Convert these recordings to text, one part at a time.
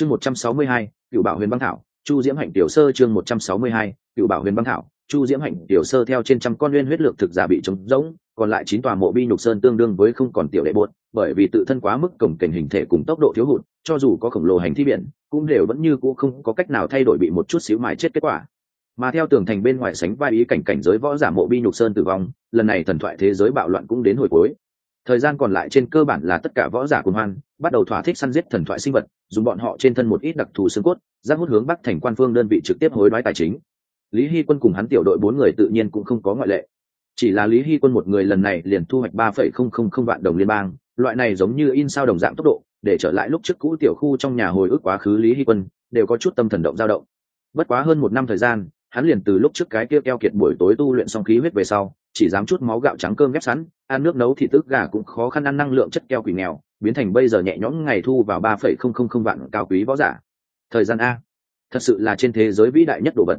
chương một trăm sáu mươi hai, cựu bảo huyền băng thảo, chu diễm hạnh tiểu sơ chương một trăm sáu mươi hai, cựu bảo huyền băng thảo, chu diễm hạnh tiểu sơ theo trên trăm con nguyên huyết lược thực giả bị trống rỗng, còn lại chín tòa mộ bi nhục sơn tương đương với không còn tiểu đệ bột bởi vì tự thân quá mức cổng cảnh hình thể cùng tốc độ thiếu hụt, cho dù có khổng lồ hành thi biển, cũng đều vẫn như cũ không có cách nào thay đổi bị một chút xíu mài chết kết quả. Mà theo tường thành bên ngoài sánh vai ý cảnh cảnh giới võ giả mộ bi nhục sơn tử vong, lần này thần thoại thế giới bạo loạn cũng đến hồi cuối thời gian còn lại trên cơ bản là tất cả võ giả cùng hoan, bắt đầu thỏa thích săn giết thần thoại sinh vật, dùng bọn họ trên thân một ít đặc thù xương cốt giác hút hướng bắc thành quan phương đơn vị trực tiếp hối đoái tài chính. Lý hy quân cùng hắn tiểu đội bốn người tự nhiên cũng không có ngoại lệ. Chỉ là lý hy quân một người lần này liền thu hoạch ba phẩy không không không vạn đồng liên bang, loại này giống như in sao đồng dạng tốc độ, để trở lại lúc trước cũ tiểu khu trong nhà hồi ức quá khứ lý hy quân, đều có chút tâm thần động dao động. Bất quá hơn một năm thời gian, hắn liền từ lúc trước cái kia keo kiệt buổi tối tu luyện xong khí huyết về sau, chỉ dám chút máu gạo trắng cơm ghép sẵn ăn nước nấu thì tức gà cũng khó khăn ăn năng lượng chất keo quỷ nghèo, biến thành bây giờ nhẹ nhõm ngày thu vào ba phẩy không không không vạn cao quý võ giả. Thời gian a. Thật sự là trên thế giới vĩ đại nhất đồ vật.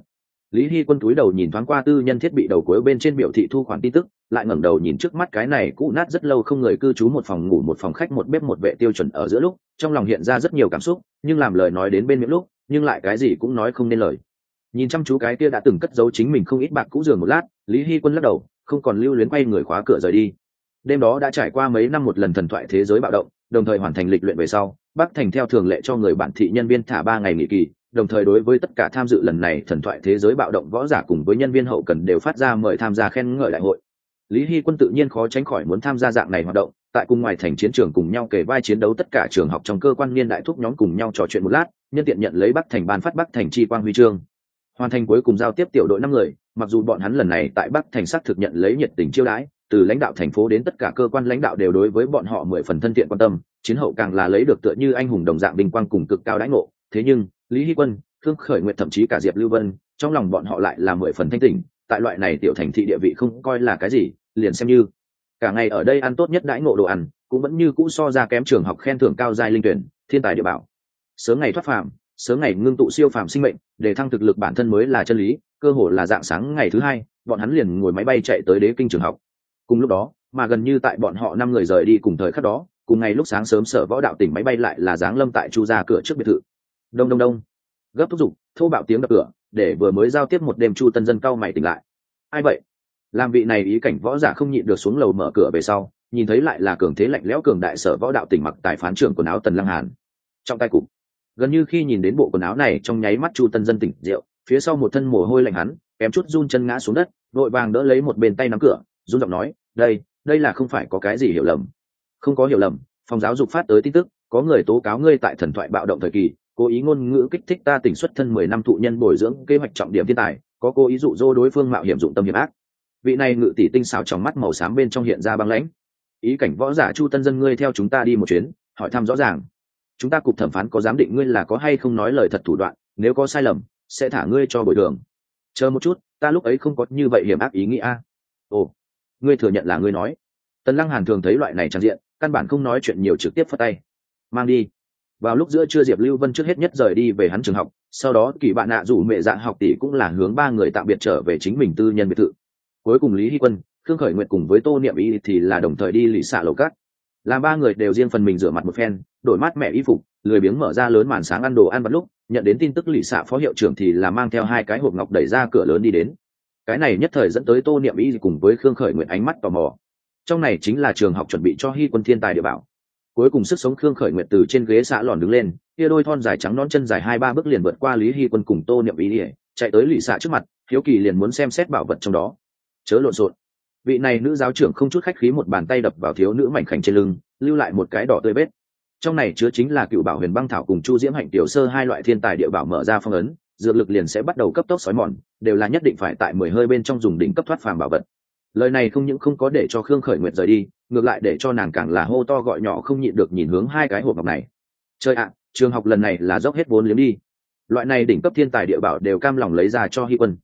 Lý hy quân túi đầu nhìn thoáng qua tư nhân thiết bị đầu cuối bên trên biểu thị thu khoản tin tức, lại ngẩng đầu nhìn trước mắt cái này cũ nát rất lâu không người cư trú một phòng ngủ một phòng khách một bếp một vệ tiêu chuẩn ở giữa lúc, trong lòng hiện ra rất nhiều cảm xúc, nhưng làm lời nói đến bên miệng lúc, nhưng lại cái gì cũng nói không nên lời. Nhìn chăm chú cái kia đã từng cất giấu chính mình không ít bạc cũ giường một lát, lý hy quân lắc đầu không còn lưu luyến quay người khóa cửa rời đi. Đêm đó đã trải qua mấy năm một lần thần thoại thế giới bạo động, đồng thời hoàn thành lịch luyện về sau, bắc thành theo thường lệ cho người bản thị nhân viên thả ba ngày nghỉ kỳ, đồng thời đối với tất cả tham dự lần này thần thoại thế giới bạo động võ giả cùng với nhân viên hậu cần đều phát ra mời tham gia khen ngợi đại hội. Lý hy quân tự nhiên khó tránh khỏi muốn tham gia dạng này hoạt động, tại cùng ngoài thành chiến trường cùng nhau kể vai chiến đấu tất cả trường học trong cơ quan niên đại thúc nhóm cùng nhau trò chuyện một lát, nhân tiện nhận lấy bắc thành ban phát bắc thành chi quang huy chương. Hoàn thành cuối cùng giao tiếp tiểu đội năm người mặc dù bọn hắn lần này tại bắc thành sắc thực nhận lấy nhiệt tình chiêu đãi, từ lãnh đạo thành phố đến tất cả cơ quan lãnh đạo đều đối với bọn họ mười phần thân thiện quan tâm, chiến hậu càng là lấy được tựa như anh hùng đồng dạng bình quang cùng cực cao đãi ngộ. Thế nhưng, lý hy quân, thương khởi nguyện thậm chí cả diệp lưu vân, trong lòng bọn họ lại là mười phần thanh tỉnh, tại loại này tiểu thành thị địa vị không coi là cái gì, liền xem như cả ngày ở đây ăn tốt nhất đãi ngộ đồ ăn, cũng vẫn như cũ so ra kém trường học khen thưởng cao giai linh tuyển, thiên tài địa bảo. Sớm ngày thoát phàm, sớm ngày ngưng tụ siêu phàm sinh mệnh, để thăng thực lực bản thân mới là chân lý cơ hồ là dạng sáng ngày thứ hai, bọn hắn liền ngồi máy bay chạy tới đế kinh trường học. Cùng lúc đó, mà gần như tại bọn họ năm người rời đi cùng thời khắc đó, cùng ngày lúc sáng sớm sở võ đạo tỉnh máy bay lại là giáng lâm tại chu ra cửa trước biệt thự. Đông đông đông. Gấp thúc giục, thô bạo tiếng đập cửa, để vừa mới giao tiếp một đêm chu tân dân cao mày tỉnh lại. Ai vậy? Làm vị này ý cảnh võ giả không nhịn được xuống lầu mở cửa về sau, nhìn thấy lại là cường thế lạnh lẽo cường đại sở võ đạo tỉnh mặc tài phán trưởng quần áo tần lăng hàn. Trong tay cục. Gần như khi nhìn đến bộ quần áo này trong nháy mắt chu tân dân tỉnh rượu phía sau một thân mồ hôi lạnh hắn, kém chút run chân ngã xuống đất vội vàng đỡ lấy một bên tay nắm cửa, run giọng nói, đây đây là không phải có cái gì hiểu lầm. Không có hiểu lầm, phòng giáo dục phát tới tin tức, có người tố cáo ngươi tại thần thoại bạo động thời kỳ, cố ý ngôn ngữ kích thích ta tỉnh xuất thân mười năm thụ nhân bồi dưỡng kế hoạch trọng điểm thiên tài, có cố ý dụ dỗ đối phương mạo hiểm dụng tâm hiểm ác. Vị này ngự tỷ tinh xào trong mắt màu xám bên trong hiện ra băng lãnh. Ý cảnh võ giả chu tân dân ngươi theo chúng ta đi một chuyến, hỏi thăm rõ ràng. Chúng ta cục thẩm phán có giám định ngươi là có hay không nói lời thật thủ đoạn, nếu có sai lầm sẽ thả ngươi cho bồi thường. Chờ một chút, ta lúc ấy không có như vậy hiểm ác ý nghĩ a. Ồ, ngươi thừa nhận là ngươi nói. Tần lăng hàn thường thấy loại này trang diện, căn bản không nói chuyện nhiều trực tiếp phất tay. Mang đi. Vào lúc giữa trưa diệp lưu vân trước hết nhất rời đi về hắn trường học, sau đó kỳ bạn nạ rủ mẹ dạ học tỷ cũng là hướng ba người tạm biệt trở về chính mình tư nhân biệt thự. Cuối cùng lý hy quân, khương khởi nguyện cùng với tô niệm y thì là đồng thời đi lì xạ lầu cát. Làm ba người đều riêng phần mình rửa mặt một phen, đổi mát mẹ y phục, lười biếng mở ra lớn màn sáng ăn đồ ăn bắt lúc nhận đến tin tức lì xạ phó hiệu trưởng thì là mang theo hai cái hộp ngọc đẩy ra cửa lớn đi đến. Cái này nhất thời dẫn tới tô niệm y cùng với khương khởi nguyện ánh mắt tò mò. Trong này chính là trường học chuẩn bị cho hy quân thiên tài địa bảo. Cuối cùng sức sống khương khởi nguyện từ trên ghế xã lòn đứng lên, kia đôi thon dài trắng non chân dài hai ba bước liền vượt qua lý hy quân cùng tô niệm y ỉa chạy tới lì xạ trước mặt, hiếu kỳ liền muốn xem xét bảo vật trong đó. Chớ lộn xộn. Vị này nữ giáo trưởng không chút khách khí một bàn tay đập vào thiếu nữ mảnh khảnh trên lưng, lưu lại một cái đỏ tươi bết trong này chứa chính là cựu bảo huyền băng thảo cùng chu diễm hạnh tiểu sơ hai loại thiên tài địa bảo mở ra phong ấn, dược lực liền sẽ bắt đầu cấp tốc xói mòn, đều là nhất định phải tại mười hơi bên trong dùng đỉnh cấp thoát phàm bảo vật. Lời này không những không có để cho khương khởi nguyệt rời đi, ngược lại để cho nàng càng là hô to gọi nhỏ không nhịn được nhìn hướng hai cái hộp ngọc này. Chơi ạ, trường học lần này là dốc hết vốn liếm đi. Loại này đỉnh cấp thiên tài địa bảo đều cam lòng lấy ra cho hy quân.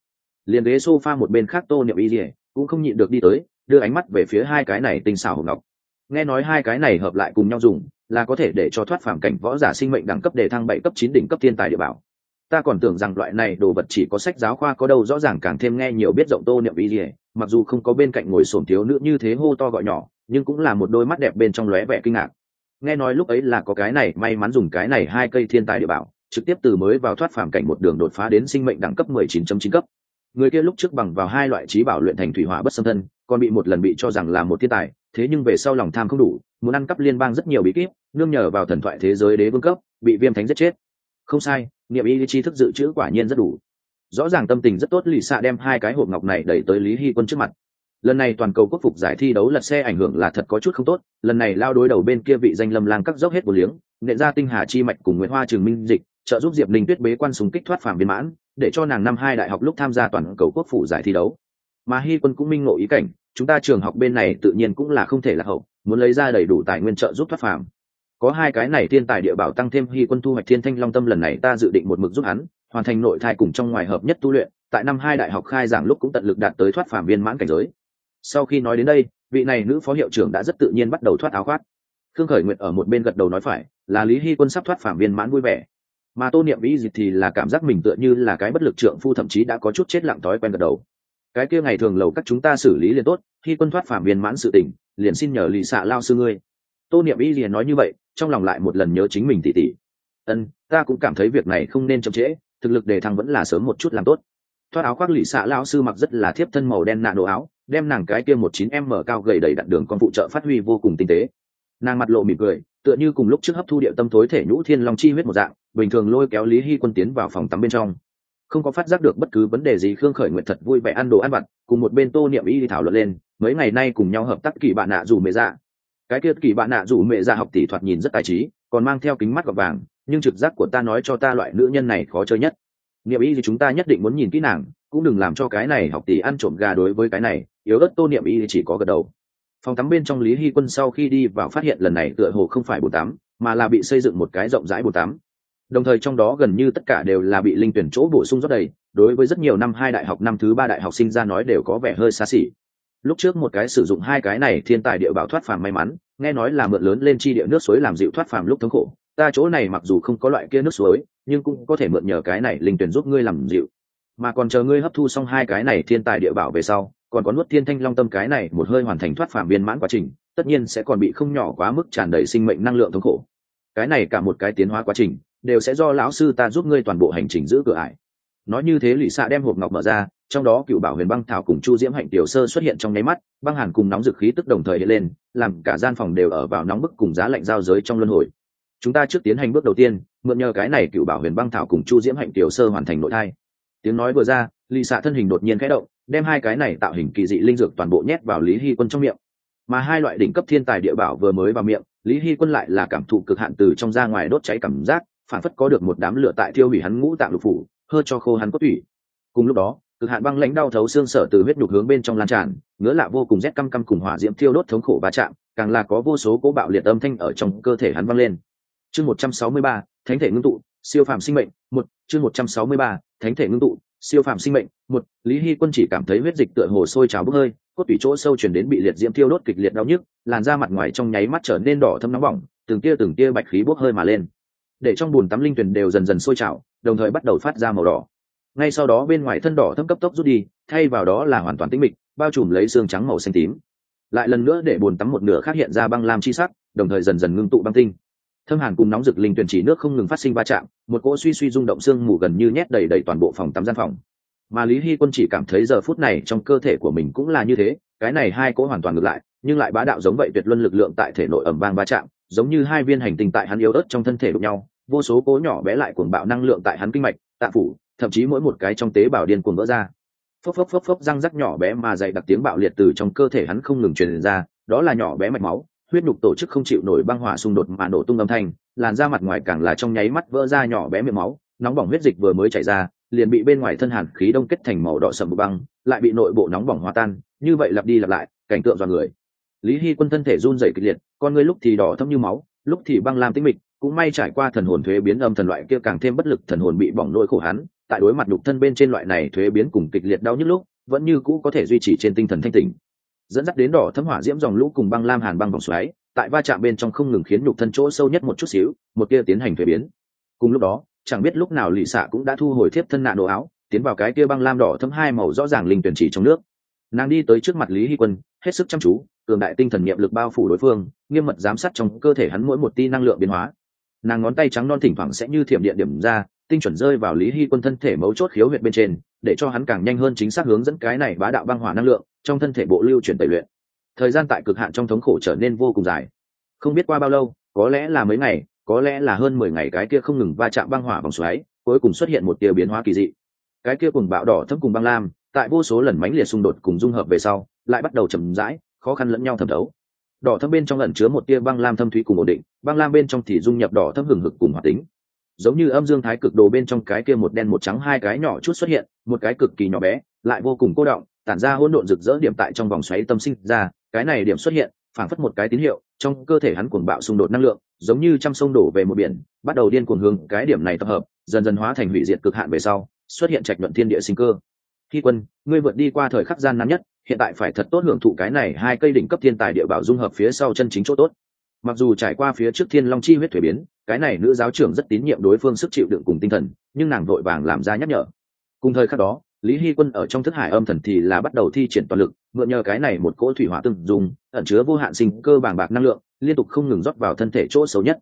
Liền ghế s o f a một bên khác tô niệm y dỉa cũng không nhịn được đi tới, đưa ánh mắt về phía hai cái này tinh xảo hộp ngọc. Nghe nói hai cái này hợp lại cùng nhau dùng là có thể để cho thoát phàm cảnh võ giả sinh mệnh đẳng cấp để thăng bảy cấp chín đỉnh cấp thiên tài địa bảo. Ta còn tưởng rằng loại này đồ vật chỉ có sách giáo khoa có đâu, rõ ràng càng thêm nghe nhiều biết rộng tô niệm y dỉa mặc dù không có bên cạnh ngồi sổm thiếu nữ như thế hô to gọi nhỏ, nhưng cũng là một đôi mắt đẹp bên trong lóe vẻ kinh ngạc. Nghe nói lúc ấy là có cái này, may mắn dùng cái này hai cây thiên tài địa bảo, trực tiếp từ mới vào thoát phàm cảnh một đường đột phá đến sinh mệnh đẳng cấp 19.9 cấp. Người kia lúc trước bằng vào hai loại trí bảo luyện thành thủy hỏa bất xâm thân, còn bị một lần bị cho rằng là một thiên tài, thế nhưng về sau lòng tham không đủ, muốn ăn cắp liên bang rất nhiều bí kíp nương nhờ vào thần thoại thế giới đế vương cấp, bị viêm thánh giết chết. Không sai, niệm y lý trí thức dự trữ quả nhiên rất đủ. Rõ ràng tâm tình rất tốt, lì xạ đem hai cái hộp ngọc này đẩy tới lý hy quân trước mặt. Lần này toàn cầu quốc phục giải thi đấu lật xe ảnh hưởng là thật có chút không tốt, lần này lao đối đầu bên kia vị danh lâm lang cắt dốc hết một liếng, nện ra tinh hà chi mạch cùng nguyễn hoa trường minh dịch, trợ giúp diệp linh tuyết bế quan súng kích thoát phàm viên mãn, để cho nàng năm hai đại học lúc tham gia toàn cầu quốc phủ giải thi đấu. Mà hy quân cũng minh ngộ ý cảnh, chúng ta trường học bên này tự nhiên cũng là không thể là hậu, muốn lấy ra đầy đủ tài nguyên trợ giúp thoát phàm có hai cái này thiên tài địa bảo tăng thêm hy quân thu hoạch thiên thanh long tâm lần này ta dự định một mực giúp hắn, hoàn thành nội thai cùng trong ngoài hợp nhất tu luyện, tại năm hai đại học khai giảng lúc cũng tận lực đạt tới thoát phàm viên mãn cảnh giới. Sau khi nói đến đây, vị này nữ phó hiệu trưởng đã rất tự nhiên bắt đầu thoát áo khoác. Khương khởi nguyện ở một bên gật đầu nói phải, là lý hy quân sắp thoát phàm viên mãn vui vẻ. Mà tô niệm vĩ gì thì là cảm giác mình tựa như là cái bất lực trượng phu thậm chí đã có chút chết lặng thói quen gật đầu. Cái kia ngày thường lầu các chúng ta xử lý liền tốt khi quân thoát phàm viên mãn sự tình, liền xin nhờ lì xạ lao sư ngươi tô niệm Y liền nói như vậy, trong lòng lại một lần nhớ chính mình tỉ tỉ. Ân, ta cũng cảm thấy việc này không nên chậm trễ, thực lực đề thăng vẫn là sớm một chút làm tốt. Thoát áo khoác lì xạ lao sư mặc rất là thiếp thân màu đen nạ đồ áo, đem nàng cái kia một chín m cao gầy đầy đặn đường con phụ trợ phát huy vô cùng tinh tế. Nàng mặt lộ mỉm cười, tựa như cùng lúc trước hấp thu địa tâm thối thể nhũ thiên long chi huyết một dạng, bình thường lôi kéo lý hy quân tiến vào phòng tắm bên trong. Không có phát giác được bất cứ vấn đề gì, khương khởi nguyện thật vui vẻ ăn đồ ăn vặt, cùng một bên tô niệm y đi thảo luận lên, mấy ngày nay cùng nhau hợp tác kỳ bạn nạ dù mê dạ cái kia kỳ bạn nạ dù mẹ ra học tỷ thoạt nhìn rất tài trí, còn mang theo kính mắt gọt vàng, nhưng trực giác của ta nói cho ta loại nữ nhân này khó chơi nhất. Niệm ý thì chúng ta nhất định muốn nhìn kỹ nàng, cũng đừng làm cho cái này học tỷ ăn trộm gà đối với cái này, yếu ớt tô niệm ý thì chỉ có gật đầu. Phòng tắm bên trong lý hy quân sau khi đi vào phát hiện lần này tựa hồ không phải bồn tắm, mà là bị xây dựng một cái rộng rãi bồn tắm. Đồng thời trong đó gần như tất cả đều là bị linh tuyển chỗ bổ sung rất đầy, đối với rất nhiều năm hai đại học, năm thứ ba đại học sinh ra nói đều có vẻ hơi xa xỉ lúc trước một cái sử dụng hai cái này thiên tài địa bảo thoát phàm may mắn, nghe nói là mượn lớn lên chi địa nước suối làm dịu thoát phàm lúc thống khổ. Ta chỗ này mặc dù không có loại kia nước suối, nhưng cũng có thể mượn nhờ cái này linh tuyển giúp ngươi làm dịu. Mà còn chờ ngươi hấp thu xong hai cái này thiên tài địa bảo về sau, còn có nuốt thiên thanh long tâm cái này một hơi hoàn thành thoát phàm viên mãn quá trình, tất nhiên sẽ còn bị không nhỏ quá mức tràn đầy sinh mệnh năng lượng thống khổ. Cái này cả một cái tiến hóa quá trình, đều sẽ do lão sư ta giúp ngươi toàn bộ hành trình giữ cửa ải nói như thế lụy xạ đem hộp ngọc mở ra, trong đó cựu bảo huyền băng thảo cùng chu diễm hạnh tiểu sơ xuất hiện trong nháy mắt, băng hàn cùng nóng dực khí tức đồng thời hiện lên, làm cả gian phòng đều ở vào nóng bức cùng giá lạnh giao giới trong luân hồi. Chúng ta trước tiến hành bước đầu tiên, mượn nhờ cái này cựu bảo huyền băng thảo cùng chu diễm hạnh tiểu sơ hoàn thành nội thai. Tiếng nói vừa ra lì xạ thân hình đột nhiên khẽ động, đem hai cái này tạo hình kỳ dị linh dược toàn bộ nhét vào lý hy quân trong miệng. Mà hai loại đỉnh cấp thiên tài địa bảo vừa mới vào miệng, lý hy quân lại là cảm thụ cực hạn từ trong ra ngoài đốt cháy cảm giác, phản phất có được một đám lửa tại thiêu hủy hắn ngũ tạng lục phủ hơ cho khô hắn cốt tủy. Cùng lúc đó, cực hạn băng lãnh đau thấu xương sở từ huyết nhục hướng bên trong lan tràn, ngứa lạ vô cùng rét căm căm cùng hỏa diễm thiêu đốt thống khổ va chạm, càng là có vô số cố bạo liệt âm thanh ở trong cơ thể hắn vang lên. Chương một trăm sáu mươi ba, thánh thể ngưng tụ, siêu phàm sinh mệnh, một, chương một trăm sáu mươi ba, thánh thể ngưng tụ, siêu phàm sinh mệnh, một, lý hy quân chỉ cảm thấy huyết dịch tựa hồ sôi trào bốc hơi, cốt tủy chỗ sâu chuyển đến bị liệt diễm thiêu đốt kịch liệt đau nhức, làn da mặt ngoài trong nháy mắt trở nên đỏ thâm nóng bỏng, từng tia từng tia bạch khí bốc hơi mà lên. Để trong bùn tắm linh tuyền đều dần dần sôi trào đồng thời bắt đầu phát ra màu đỏ. Ngay sau đó bên ngoài thân đỏ thâm cấp tốc rút đi, thay vào đó là hoàn toàn tĩnh mịch, bao trùm lấy xương trắng màu xanh tím. Lại lần nữa để bồn tắm một nửa khác hiện ra băng lam chi sắc, đồng thời dần dần ngưng tụ băng tinh. Thâm hàn cùng nóng rực linh tuyển chỉ nước không ngừng phát sinh va chạm, một cỗ suy suy rung động xương mù gần như nhét đầy đầy toàn bộ phòng tắm gian phòng. Mà lý hy quân chỉ cảm thấy giờ phút này trong cơ thể của mình cũng là như thế, cái này hai cỗ hoàn toàn ngược lại, nhưng lại bá đạo giống vậy tuyệt luân lực lượng tại thể nội ẩm vang va chạm, giống như hai viên hành tinh tại hắn yếu ớt trong thân thể đụng nhau vô số cố nhỏ bé lại cuồng bạo năng lượng tại hắn kinh mạch, tạ phủ, thậm chí mỗi một cái trong tế bào điên cuồng vỡ ra. Phốc phốc phốc phốc, răng rắc nhỏ bé mà dày đặc tiếng bạo liệt từ trong cơ thể hắn không ngừng truyền ra, đó là nhỏ bé mạch máu, huyết nhục tổ chức không chịu nổi băng hỏa xung đột mà nổ tung âm thanh, làn da mặt ngoài càng là trong nháy mắt vỡ ra nhỏ bé miệng máu, nóng bỏng huyết dịch vừa mới chảy ra, liền bị bên ngoài thân hàn khí đông kết thành màu đỏ sầm băng, lại bị nội bộ nóng bỏng hòa tan, như vậy lặp đi lặp lại, cảnh tượng dọa người. Lý hy quân thân thể run rẩy kịch liệt, con người lúc thì đỏ thâm như máu, lúc thì băng lam tĩnh mịch cũng may trải qua thần hồn thuế biến âm thần loại kia càng thêm bất lực, thần hồn bị bỏng nỗi khổ hắn, tại đối mặt đục thân bên trên loại này thuế biến cùng kịch liệt đau nhức lúc, vẫn như cũ có thể duy trì trên tinh thần thanh tỉnh. Dẫn dắt đến đỏ thấm hỏa diễm dòng lũ cùng băng lam hàn băng vòng xoáy, tại va chạm bên trong không ngừng khiến nhục thân chỗ sâu nhất một chút xíu, một kia tiến hành thuế biến. Cùng lúc đó, chẳng biết lúc nào lì xạ cũng đã thu hồi thiếp thân nạ đồ áo, tiến vào cái kia băng lam đỏ thấm hai màu rõ ràng linh tuyển chỉ trong nước. Nàng đi tới trước mặt lý hy quân, hết sức chăm chú, cường đại tinh thần niệm lực bao phủ đối phương, nghiêm mật giám sát trong cơ thể hắn mỗi một ti năng lượng biến hóa nàng ngón tay trắng non thỉnh thoảng sẽ như thiểm điện điểm ra, tinh chuẩn rơi vào lý hy quân thân thể mấu chốt khiếu huyệt bên trên, để cho hắn càng nhanh hơn chính xác hướng dẫn cái này bá đạo băng hỏa năng lượng trong thân thể bộ lưu chuyển tẩy luyện. Thời gian tại cực hạn trong thống khổ trở nên vô cùng dài. Không biết qua bao lâu, có lẽ là mấy ngày, có lẽ là hơn mười ngày cái kia không ngừng va chạm băng hỏa vòng xoáy, cuối cùng xuất hiện một tia biến hóa kỳ dị. Cái kia cùng bạo đỏ thấm cùng băng lam, tại vô số lần mánh liệt xung đột cùng dung hợp về sau, lại bắt đầu chậm rãi, khó khăn lẫn nhau thẩm thấu đỏ thâm bên trong ẩn chứa một tia băng lam thâm thúy cùng ổn định, băng lam bên trong thì dung nhập đỏ thâm hừng hực cùng hoạt tính. Giống như âm dương thái cực đồ bên trong cái kia một đen một trắng hai cái nhỏ chút xuất hiện, một cái cực kỳ nhỏ bé, lại vô cùng cô động, tản ra hỗn độn rực rỡ điểm tại trong vòng xoáy tâm sinh ra, cái này điểm xuất hiện, phảng phất một cái tín hiệu, trong cơ thể hắn cuồng bạo xung đột năng lượng, giống như trăm sông đổ về một biển, bắt đầu điên cuồng hướng cái điểm này tập hợp, dần dần hóa thành hủy diệt cực hạn về sau, xuất hiện trạch luận thiên địa sinh cơ. Khi quân, ngươi vượt đi qua thời khắc gian nan nhất hiện tại phải thật tốt hưởng thụ cái này hai cây đỉnh cấp thiên tài địa bảo dung hợp phía sau chân chính chỗ tốt. Mặc dù trải qua phía trước thiên long chi huyết thuế biến, cái này nữ giáo trưởng rất tín nhiệm đối phương sức chịu đựng cùng tinh thần, nhưng nàng vội vàng làm ra nhắc nhở. Cùng thời khắc đó, lý hy quân ở trong thức hải âm thần thì là bắt đầu thi triển toàn lực, mượn nhờ cái này một cỗ thủy hỏa từng dùng ẩn chứa vô hạn sinh cơ bàng bạc năng lượng, liên tục không ngừng rót vào thân thể chỗ xấu nhất.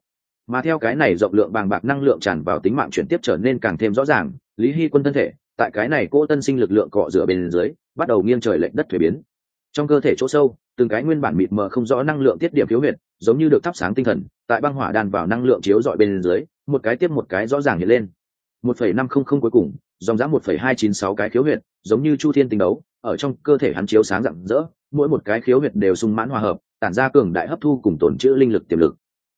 Mà theo cái này rộng lượng bàng bạc năng lượng tràn vào tính mạng chuyển tiếp trở nên càng thêm rõ ràng, lý hy quân thân thể, tại cái này cỗ tân sinh lực lượng cọ rửa bên dưới bắt đầu nghiêng trời lệch đất thuế biến. Trong cơ thể chỗ sâu, từng cái nguyên bản mịt mờ không rõ năng lượng tiết điểm thiếu huyệt giống như được thắp sáng tinh thần, tại băng hỏa đan vào năng lượng chiếu dọi bên dưới, một cái tiếp một cái rõ ràng hiện lên. Một phẩy năm không không cuối cùng, dòng dã một phẩy hai chín sáu cái khiếu huyệt, giống như chu thiên tinh đấu, ở trong cơ thể hắn chiếu sáng rạng rỡ, mỗi một cái khiếu huyệt đều sung mãn hòa hợp, tản ra cường đại hấp thu cùng tổn chữ linh lực tiềm lực.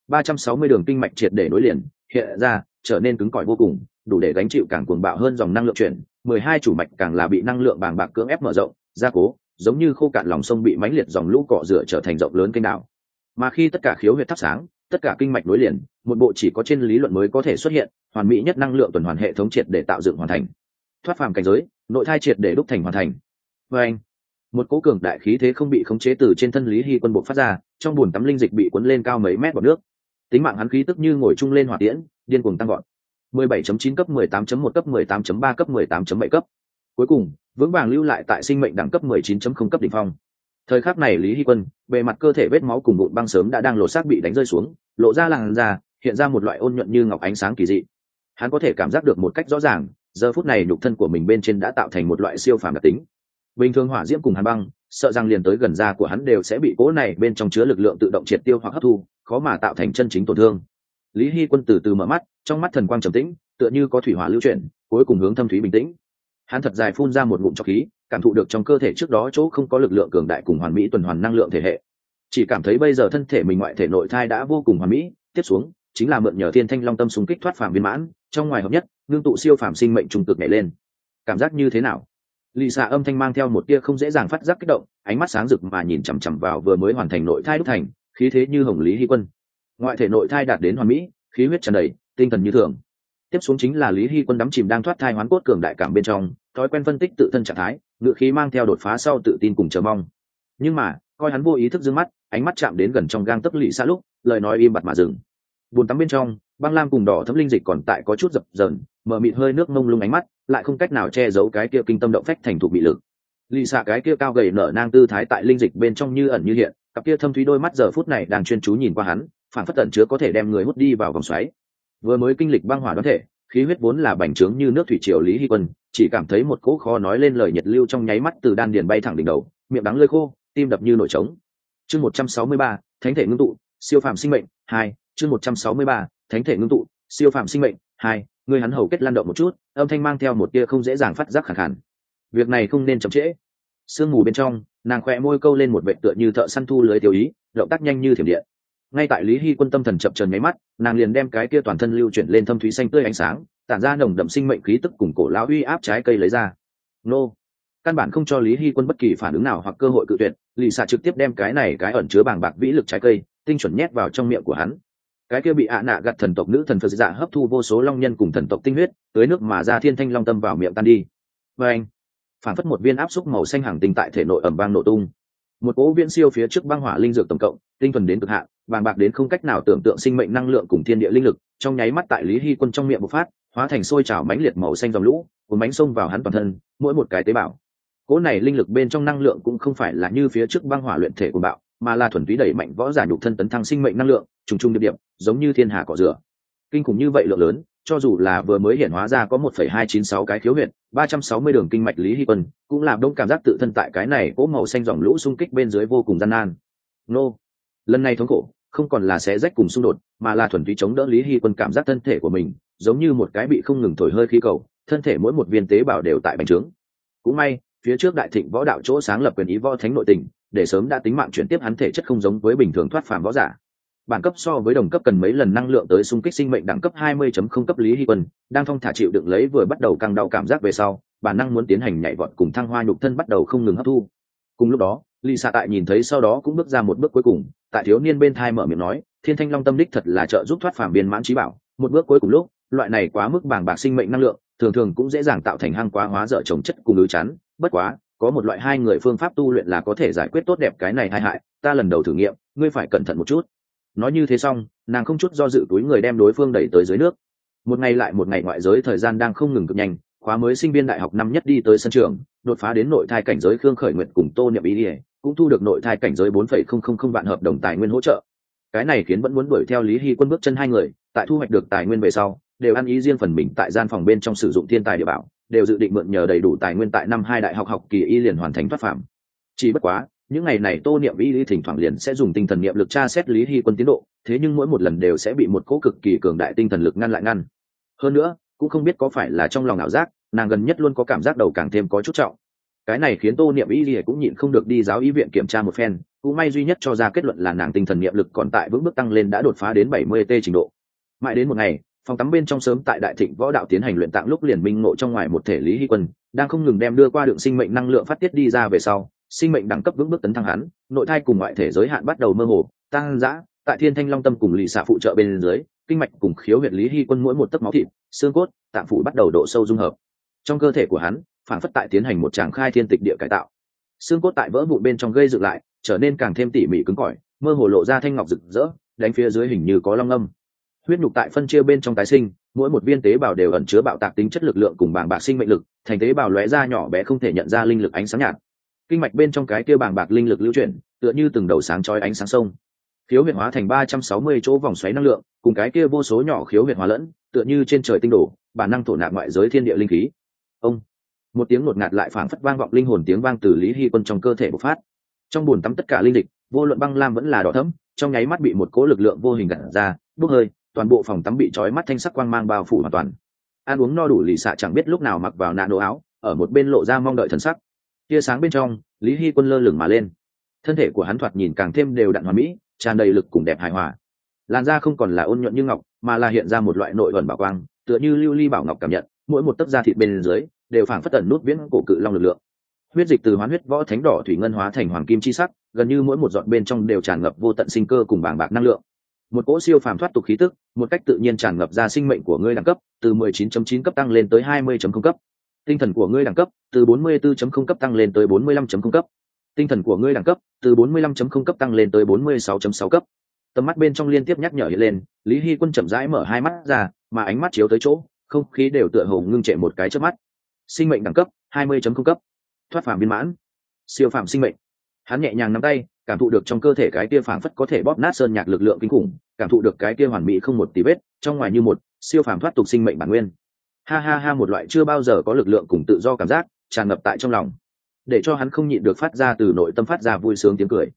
Ba trăm sáu mươi đường kinh mạch triệt để nối liền, hiện ra, trở nên cứng cỏi vô cùng, đủ để gánh chịu càng cuồng bạo hơn dòng năng lượng chuyển mười hai chủ mạch càng là bị năng lượng bàng bạc cưỡng ép mở rộng, gia cố, giống như khô cạn lòng sông bị mãnh liệt dòng lũ cọ rửa trở thành rộng lớn kênh đảo. Mà khi tất cả khiếu huyệt thắp sáng, tất cả kinh mạch nối liền, một bộ chỉ có trên lý luận mới có thể xuất hiện, hoàn mỹ nhất năng lượng tuần hoàn hệ thống triệt để tạo dựng hoàn thành. Thoát phàm cảnh giới, nội thai triệt để đúc thành hoàn thành. Vê anh, một cố cường đại khí thế không bị khống chế từ trên thân lý hy quân bộ phát ra, trong bùn tắm linh dịch bị cuốn lên cao mấy mét bọt nước. Tính mạng hắn khí tức như ngồi chung lên hỏa tiễn, điên cuồng tăng gọn 17.9 cấp 18.1 cấp 18.3 cấp 18.7 cấp. Cuối cùng, vững vàng lưu lại tại sinh mệnh đẳng cấp 19.0 cấp đỉnh phong. Thời khắc này lý hy quân, bề mặt cơ thể vết máu cùng bụi băng sớm đã đang lộ xác bị đánh rơi xuống, lộ ra làn da, hiện ra một loại ôn nhuận như ngọc ánh sáng kỳ dị. Hắn có thể cảm giác được một cách rõ ràng, giờ phút này nhục thân của mình bên trên đã tạo thành một loại siêu phàm đặc tính. Bình thường hỏa diễm cùng hàn băng, sợ rằng liền tới gần da của hắn đều sẽ bị cố này bên trong chứa lực lượng tự động triệt tiêu hoặc hấp thu, khó mà tạo thành chân chính tổn thương. Lý hy quân từ từ mở mắt trong mắt thần quang trầm tĩnh, tựa như có thủy hỏa lưu chuyển, cuối cùng hướng thâm thúy bình tĩnh. Hắn thật dài phun ra một ngụm trọc khí, cảm thụ được trong cơ thể trước đó chỗ không có lực lượng cường đại cùng hoàn mỹ tuần hoàn năng lượng thể hệ. Chỉ cảm thấy bây giờ thân thể mình ngoại thể nội thai đã vô cùng hoàn mỹ, tiếp xuống, chính là mượn nhờ thiên thanh long tâm súng kích thoát phàm viên mãn, trong ngoài hợp nhất, ngưng tụ siêu phàm sinh mệnh trùng cực nhảy lên. Cảm giác như thế nào? Lì xạ âm thanh mang theo một tia không dễ dàng phát giác kích động, ánh mắt sáng rực mà nhìn chằm chằm vào vừa mới hoàn thành nội thai đúc thành, khí thế như hồng lý hy quân. Ngoại thể nội thai đạt đến hoàn mỹ, khí huyết tràn đầy tinh thần như thường. Tiếp xuống chính là lý hy quân đắm chìm đang thoát thai hoán cốt cường đại cảm bên trong, thói quen phân tích tự thân trạng thái, ngự khí mang theo đột phá sau tự tin cùng chờ mong. Nhưng mà, coi hắn vô ý thức d mắt, ánh mắt chạm đến gần trong gang tấc lỵ xa lúc, lời nói im bặt mà dừng. Bùn tắm bên trong, băng lam cùng đỏ thấm linh dịch còn tại có chút dập dờn, mở mịt hơi nước mông lung ánh mắt, lại không cách nào che giấu cái kia kinh tâm động phách thành thục bị lực. Lì xạ cái kia cao gầy nở nang tư thái tại linh dịch bên trong như ẩn như hiện, cặp kia thâm thúy đôi mắt giờ phút này đang chuyên chú nhìn qua hắn, phản phất tận chứa có thể đem người hút đi vào vòng xoáy vừa mới kinh lịch băng hỏa đoán thể, khí huyết vốn là bành trướng như nước thủy triều lý hy quân, chỉ cảm thấy một cỗ khó nói lên lời nhiệt lưu trong nháy mắt từ đan điền bay thẳng đỉnh đầu, miệng đắng lơi khô, tim đập như nổi trống. Chương một trăm sáu mươi ba, thánh thể ngưng tụ, siêu phàm sinh mệnh, hai, chương một trăm sáu mươi ba, thánh thể ngưng tụ, siêu phàm sinh mệnh, hai, người hắn hầu kết lan động một chút, âm thanh mang theo một tia không dễ dàng phát giác khẳng hẳn việc này không nên chậm trễ. Sương mù bên trong, nàng khoe môi câu lên một vệ tựa như thợ săn thu lưới tiêu ý, động tác nhanh như thiểm điện ngay tại lý hy quân tâm thần chập trần máy mắt, nàng liền đem cái kia toàn thân lưu chuyển lên thâm thúy xanh tươi ánh sáng, tản ra nồng đậm sinh mệnh khí tức cùng cổ lão uy áp trái cây lấy ra. Nô. Căn bản không cho lý hy quân bất kỳ phản ứng nào hoặc cơ hội cự tuyệt lì xạ trực tiếp đem cái này cái ẩn chứa bàng bạc vĩ lực trái cây, tinh chuẩn nhét vào trong miệng của hắn. Cái kia bị ạ nạ gặt thần tộc nữ thần phật dạ hấp thu vô số long nhân cùng thần tộc tinh huyết tới nước mà ra thiên thanh long tâm vào miệng tan đi. Và anh, phản phất một viên áp xúc màu xanh hàng tinh tại thể nội ẩm vang nổ tung. Một cỗ viễn siêu phía trước băng hỏa linh dược tổng cộng, tinh thuần đến cực hạn bàng bạc đến không cách nào tưởng tượng sinh mệnh năng lượng cùng thiên địa linh lực, trong nháy mắt tại lý hy quân trong miệng bộc phát, hóa thành sôi trào mãnh liệt màu xanh dòng lũ, cuốn bánh xông vào hắn toàn thân, mỗi một cái tế bào. Cỗ này linh lực bên trong năng lượng cũng không phải là như phía trước băng hỏa luyện thể của bạo, mà là thuần túy đẩy mạnh võ giả nhục thân tấn thăng sinh mệnh năng lượng, trùng trùng điệp điệp, giống như thiên hà cỏ rửa kinh khủng như vậy lượng lớn, cho dù là vừa mới hiện hóa ra có một phẩy hai chín sáu cái khiếu huyệt, ba trăm sáu mươi đường kinh mạch lý hy quân, cũng làm đông cảm giác tự thân tại cái này cỗ màu xanh dòng lũ xung kích bên dưới vô cùng gian nan. Nô lần này thống khổ, không còn là xé rách cùng xung đột, mà là thuần túy chống đỡ lý hy quân cảm giác thân thể của mình, giống như một cái bị không ngừng thổi hơi khí cầu, thân thể mỗi một viên tế bào đều tại bành trướng. Cũng may, phía trước đại thịnh võ đạo chỗ sáng lập quyền ý võ thánh nội tình, để sớm đã tính mạng chuyển tiếp hắn thể chất không giống với bình thường thoát phàm võ giả. Bản cấp so với đồng cấp cần mấy lần năng lượng tới xung kích sinh mệnh đẳng cấp 20.0 cấp lý hy quân, đang phong thả chịu đựng lấy vừa bắt đầu căng đau cảm giác về sau, bản năng muốn tiến hành nhảy vọt cùng thăng hoa nhục thân bắt đầu không ngừng hấp thu. Cùng lúc đó lì xạ tại nhìn thấy sau đó cũng bước ra một bước cuối cùng, tại thiếu niên bên thai mở miệng nói, thiên thanh long tâm đích thật là trợ giúp thoát phàm biên mãn trí bảo. Một bước cuối cùng lúc, loại này quá mức bàng bạc sinh mệnh năng lượng, thường thường cũng dễ dàng tạo thành hang quá hóa dở trồng chất cùng ứ chắn bất quá, có một loại hai người phương pháp tu luyện là có thể giải quyết tốt đẹp cái này hai hại, ta lần đầu thử nghiệm, ngươi phải cẩn thận một chút. Nói như thế xong, nàng không chút do dự túi người đem đối phương đẩy tới dưới nước. Một ngày lại một ngày ngoại giới thời gian đang không ngừng cực nhanh, khóa mới sinh viên đại học năm nhất đi tới sân trường, đột phá đến nội thai cảnh giới khương khởi nguyện cùng tô niệm ý ỉa cũng thu được nội thai cảnh giới bốn phẩy không không không vạn hợp đồng tài nguyên hỗ trợ. Cái này khiến vẫn muốn đuổi theo lý hy quân bước chân hai người, tại thu hoạch được tài nguyên về sau, đều ăn ý riêng phần mình tại gian phòng bên trong sử dụng thiên tài địa bảo, đều dự định mượn nhờ đầy đủ tài nguyên tại năm hai đại học học kỳ y liền hoàn thành thoát phạm. Chỉ bất quá, những ngày này tô niệm y thỉnh thoảng liền sẽ dùng tinh thần niệm lực tra xét lý hy quân tiến độ, thế nhưng mỗi một lần đều sẽ bị một cỗ cực kỳ cường đại tinh thần lực ngăn lại ngăn. Hơn nữa, cũng không biết có phải là trong lòng ảo giác, nàng gần nhất luôn có cảm giác đầu càng thêm có chút trọng cái này khiến tô niệm y cũng nhịn không được đi giáo y viện kiểm tra một phen, cũng may duy nhất cho ra kết luận là nàng tinh thần niệm lực còn tại vững bước tăng lên đã đột phá đến bảy mươi t trình độ. Mãi đến một ngày, phòng tắm bên trong sớm tại đại thịnh võ đạo tiến hành luyện tạng lúc liền minh ngộ trong ngoài một thể lý hy quân, đang không ngừng đem đưa qua đường sinh mệnh năng lượng phát tiết đi ra về sau, sinh mệnh đẳng cấp vững bước tấn thăng hắn, nội thai cùng ngoại thể giới hạn bắt đầu mơ hồ, tăng giã tại thiên thanh long tâm cùng lì xạ phụ trợ bên dưới, kinh mạch cùng khiếu huyệt lý hy quân mỗi một tấc máu thịt, xương cốt, tạng phủ bắt đầu độ sâu dung hợp. Trong cơ thể của hắn phản phất tại tiến hành một tràng khai thiên tịch địa cải tạo. Xương cốt tại vỡ vụn bên trong gây dựng lại, trở nên càng thêm tỉ mỉ cứng cỏi, mơ hồ lộ ra thanh ngọc rực rỡ, đánh phía dưới hình như có long âm. Huyết nhục tại phân chia bên trong tái sinh, mỗi một viên tế bào đều ẩn chứa bạo tạc tính chất lực lượng cùng bảng bạc sinh mệnh lực, thành tế bào lóe ra nhỏ bé không thể nhận ra linh lực ánh sáng nhạt. Kinh mạch bên trong cái kia bảng bạc linh lực lưu chuyển, tựa như từng đầu sáng chói ánh sáng sông. Khiếu huyện hóa thành ba trăm sáu mươi chỗ vòng xoáy năng lượng, cùng cái kia vô số nhỏ khiếu huyện hóa lẫn, tựa như trên trời tinh đổ, bản năng thổ nạp ngoại giới thiên địa linh khí. Ông một tiếng ngột ngạt lại phảng phất vang vọng linh hồn tiếng vang từ lý hy quân trong cơ thể bộc phát. Trong bùn tắm tất cả linh lịch vô luận băng lam vẫn là đỏ thấm trong nháy mắt bị một cố lực lượng vô hình gặt ra, bốc hơi, toàn bộ phòng tắm bị trói mắt thanh sắc quang mang bao phủ hoàn toàn. Ăn uống no đủ lì xạ chẳng biết lúc nào mặc vào nạn đồ áo, ở một bên lộ ra mong đợi thần sắc. Tia sáng bên trong, lý hy quân lơ lửng mà lên. Thân thể của hắn thoạt nhìn càng thêm đều đặn hoàn mỹ, tràn đầy lực cùng đẹp hài hòa. Làn da không còn là ôn nhuận như ngọc, mà là hiện ra một loại nội ẩn bảo quang, tựa như lưu ly bảo ngọc cảm nhận, mỗi một tấc da thịt bên dưới đều phảng phất ẩn nút viễn cổ cự long lực lượng. Huyết dịch từ hoán huyết võ thánh đỏ thủy ngân hóa thành hoàng kim chi sắc, gần như mỗi một giọt bên trong đều tràn ngập vô tận sinh cơ cùng bảng bạc năng lượng. Một cỗ siêu phàm thoát tục khí tức, một cách tự nhiên tràn ngập ra sinh mệnh của ngươi đẳng cấp, từ 19.9 cấp tăng lên tới 20.0 cấp. Tinh thần của ngươi đẳng cấp, từ 44.0 cấp tăng lên tới 45.0 cấp. Tinh thần của ngươi đẳng cấp, từ 45.0 cấp tăng lên tới 46.6 cấp. Tầm mắt bên trong liên tiếp nhắc nhở hiện lên, lý hy quân chậm rãi mở hai mắt ra, mà ánh mắt chiếu tới chỗ, không khí đều tựa hồ ngưng trệ một cái trước mắt sinh mệnh đẳng cấp 20.0 cấp. Thoát phàm viên mãn. Siêu phàm sinh mệnh. Hắn nhẹ nhàng nắm tay, cảm thụ được trong cơ thể cái kia phảng phất có thể bóp nát sơn nhạc lực lượng kinh khủng, cảm thụ được cái kia hoàn mỹ không một tí vết, trong ngoài như một, siêu phàm thoát tục sinh mệnh bản nguyên. Ha ha ha, một loại chưa bao giờ có lực lượng cùng tự do cảm giác, tràn ngập tại trong lòng. Để cho hắn không nhịn được phát ra từ nội tâm phát ra vui sướng tiếng cười.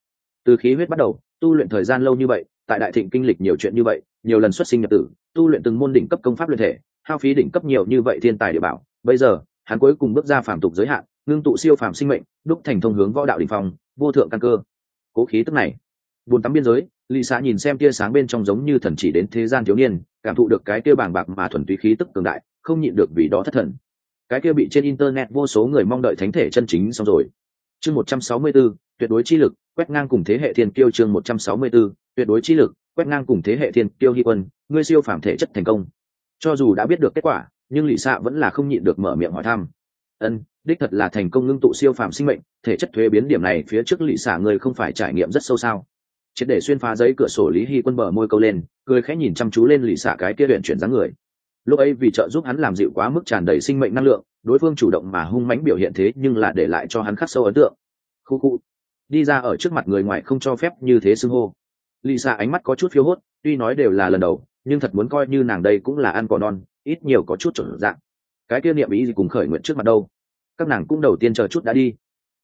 Từ khí huyết bắt đầu, tu luyện thời gian lâu như vậy, tại đại thịnh kinh lịch nhiều chuyện như vậy, nhiều lần xuất sinh nhập tử, tu luyện từng môn đỉnh cấp công pháp luyện thể, hao phí đỉnh cấp nhiều như vậy thiên tài địa bảo. Bây giờ hắn cuối cùng bước ra phàm tục giới hạn ngưng tụ siêu phàm sinh mệnh đúc thành thông hướng võ đạo đỉnh phong vô thượng căn cơ. Cố khí tức này buồn tắm biên giới lì xạ nhìn xem tia sáng bên trong giống như thần chỉ đến thế gian thiếu niên cảm thụ được cái kia bàng bạc mà thuần túy khí tức cường đại không nhịn được vì đó thất thần. Cái kia bị trên internet vô số người mong đợi thánh thể chân chính xong rồi. Chương một trăm sáu mươi 164, tuyệt đối chi lực quét ngang cùng thế hệ thiên kiêu chương một trăm sáu mươi 164, tuyệt đối chi lực quét ngang cùng thế hệ thiên kiêu hy quân ngươi siêu phàm thể chất thành công. Cho dù đã biết được kết quả nhưng lì xạ vẫn là không nhịn được mở miệng hỏi thăm. Ân, đích thật là thành công ngưng tụ siêu phàm sinh mệnh, thể chất thuế biến điểm này phía trước lì xả người không phải trải nghiệm rất sâu sao? Triệt để xuyên phá giấy cửa sổ lý hy quân bờ môi câu lên, cười khẽ nhìn chăm chú lên lì xả cái kia luyện chuyển dáng người. Lúc ấy vì trợ giúp hắn làm dịu quá mức tràn đầy sinh mệnh năng lượng, đối phương chủ động mà hung mãnh biểu hiện thế nhưng là để lại cho hắn khắc sâu ấn tượng. Khu khu. Đi ra ở trước mặt người ngoài không cho phép như thế xưng hô. Lì lisa ánh mắt có chút phiếu hốt, tuy nói đều là lần đầu, nhưng thật muốn coi như nàng đây cũng là ăn cỏ non ít nhiều có chút chuẩn dạng. Cái kia niệm ý gì cùng khởi nguyện trước mặt đâu? Các nàng cũng đầu tiên chờ chút đã đi.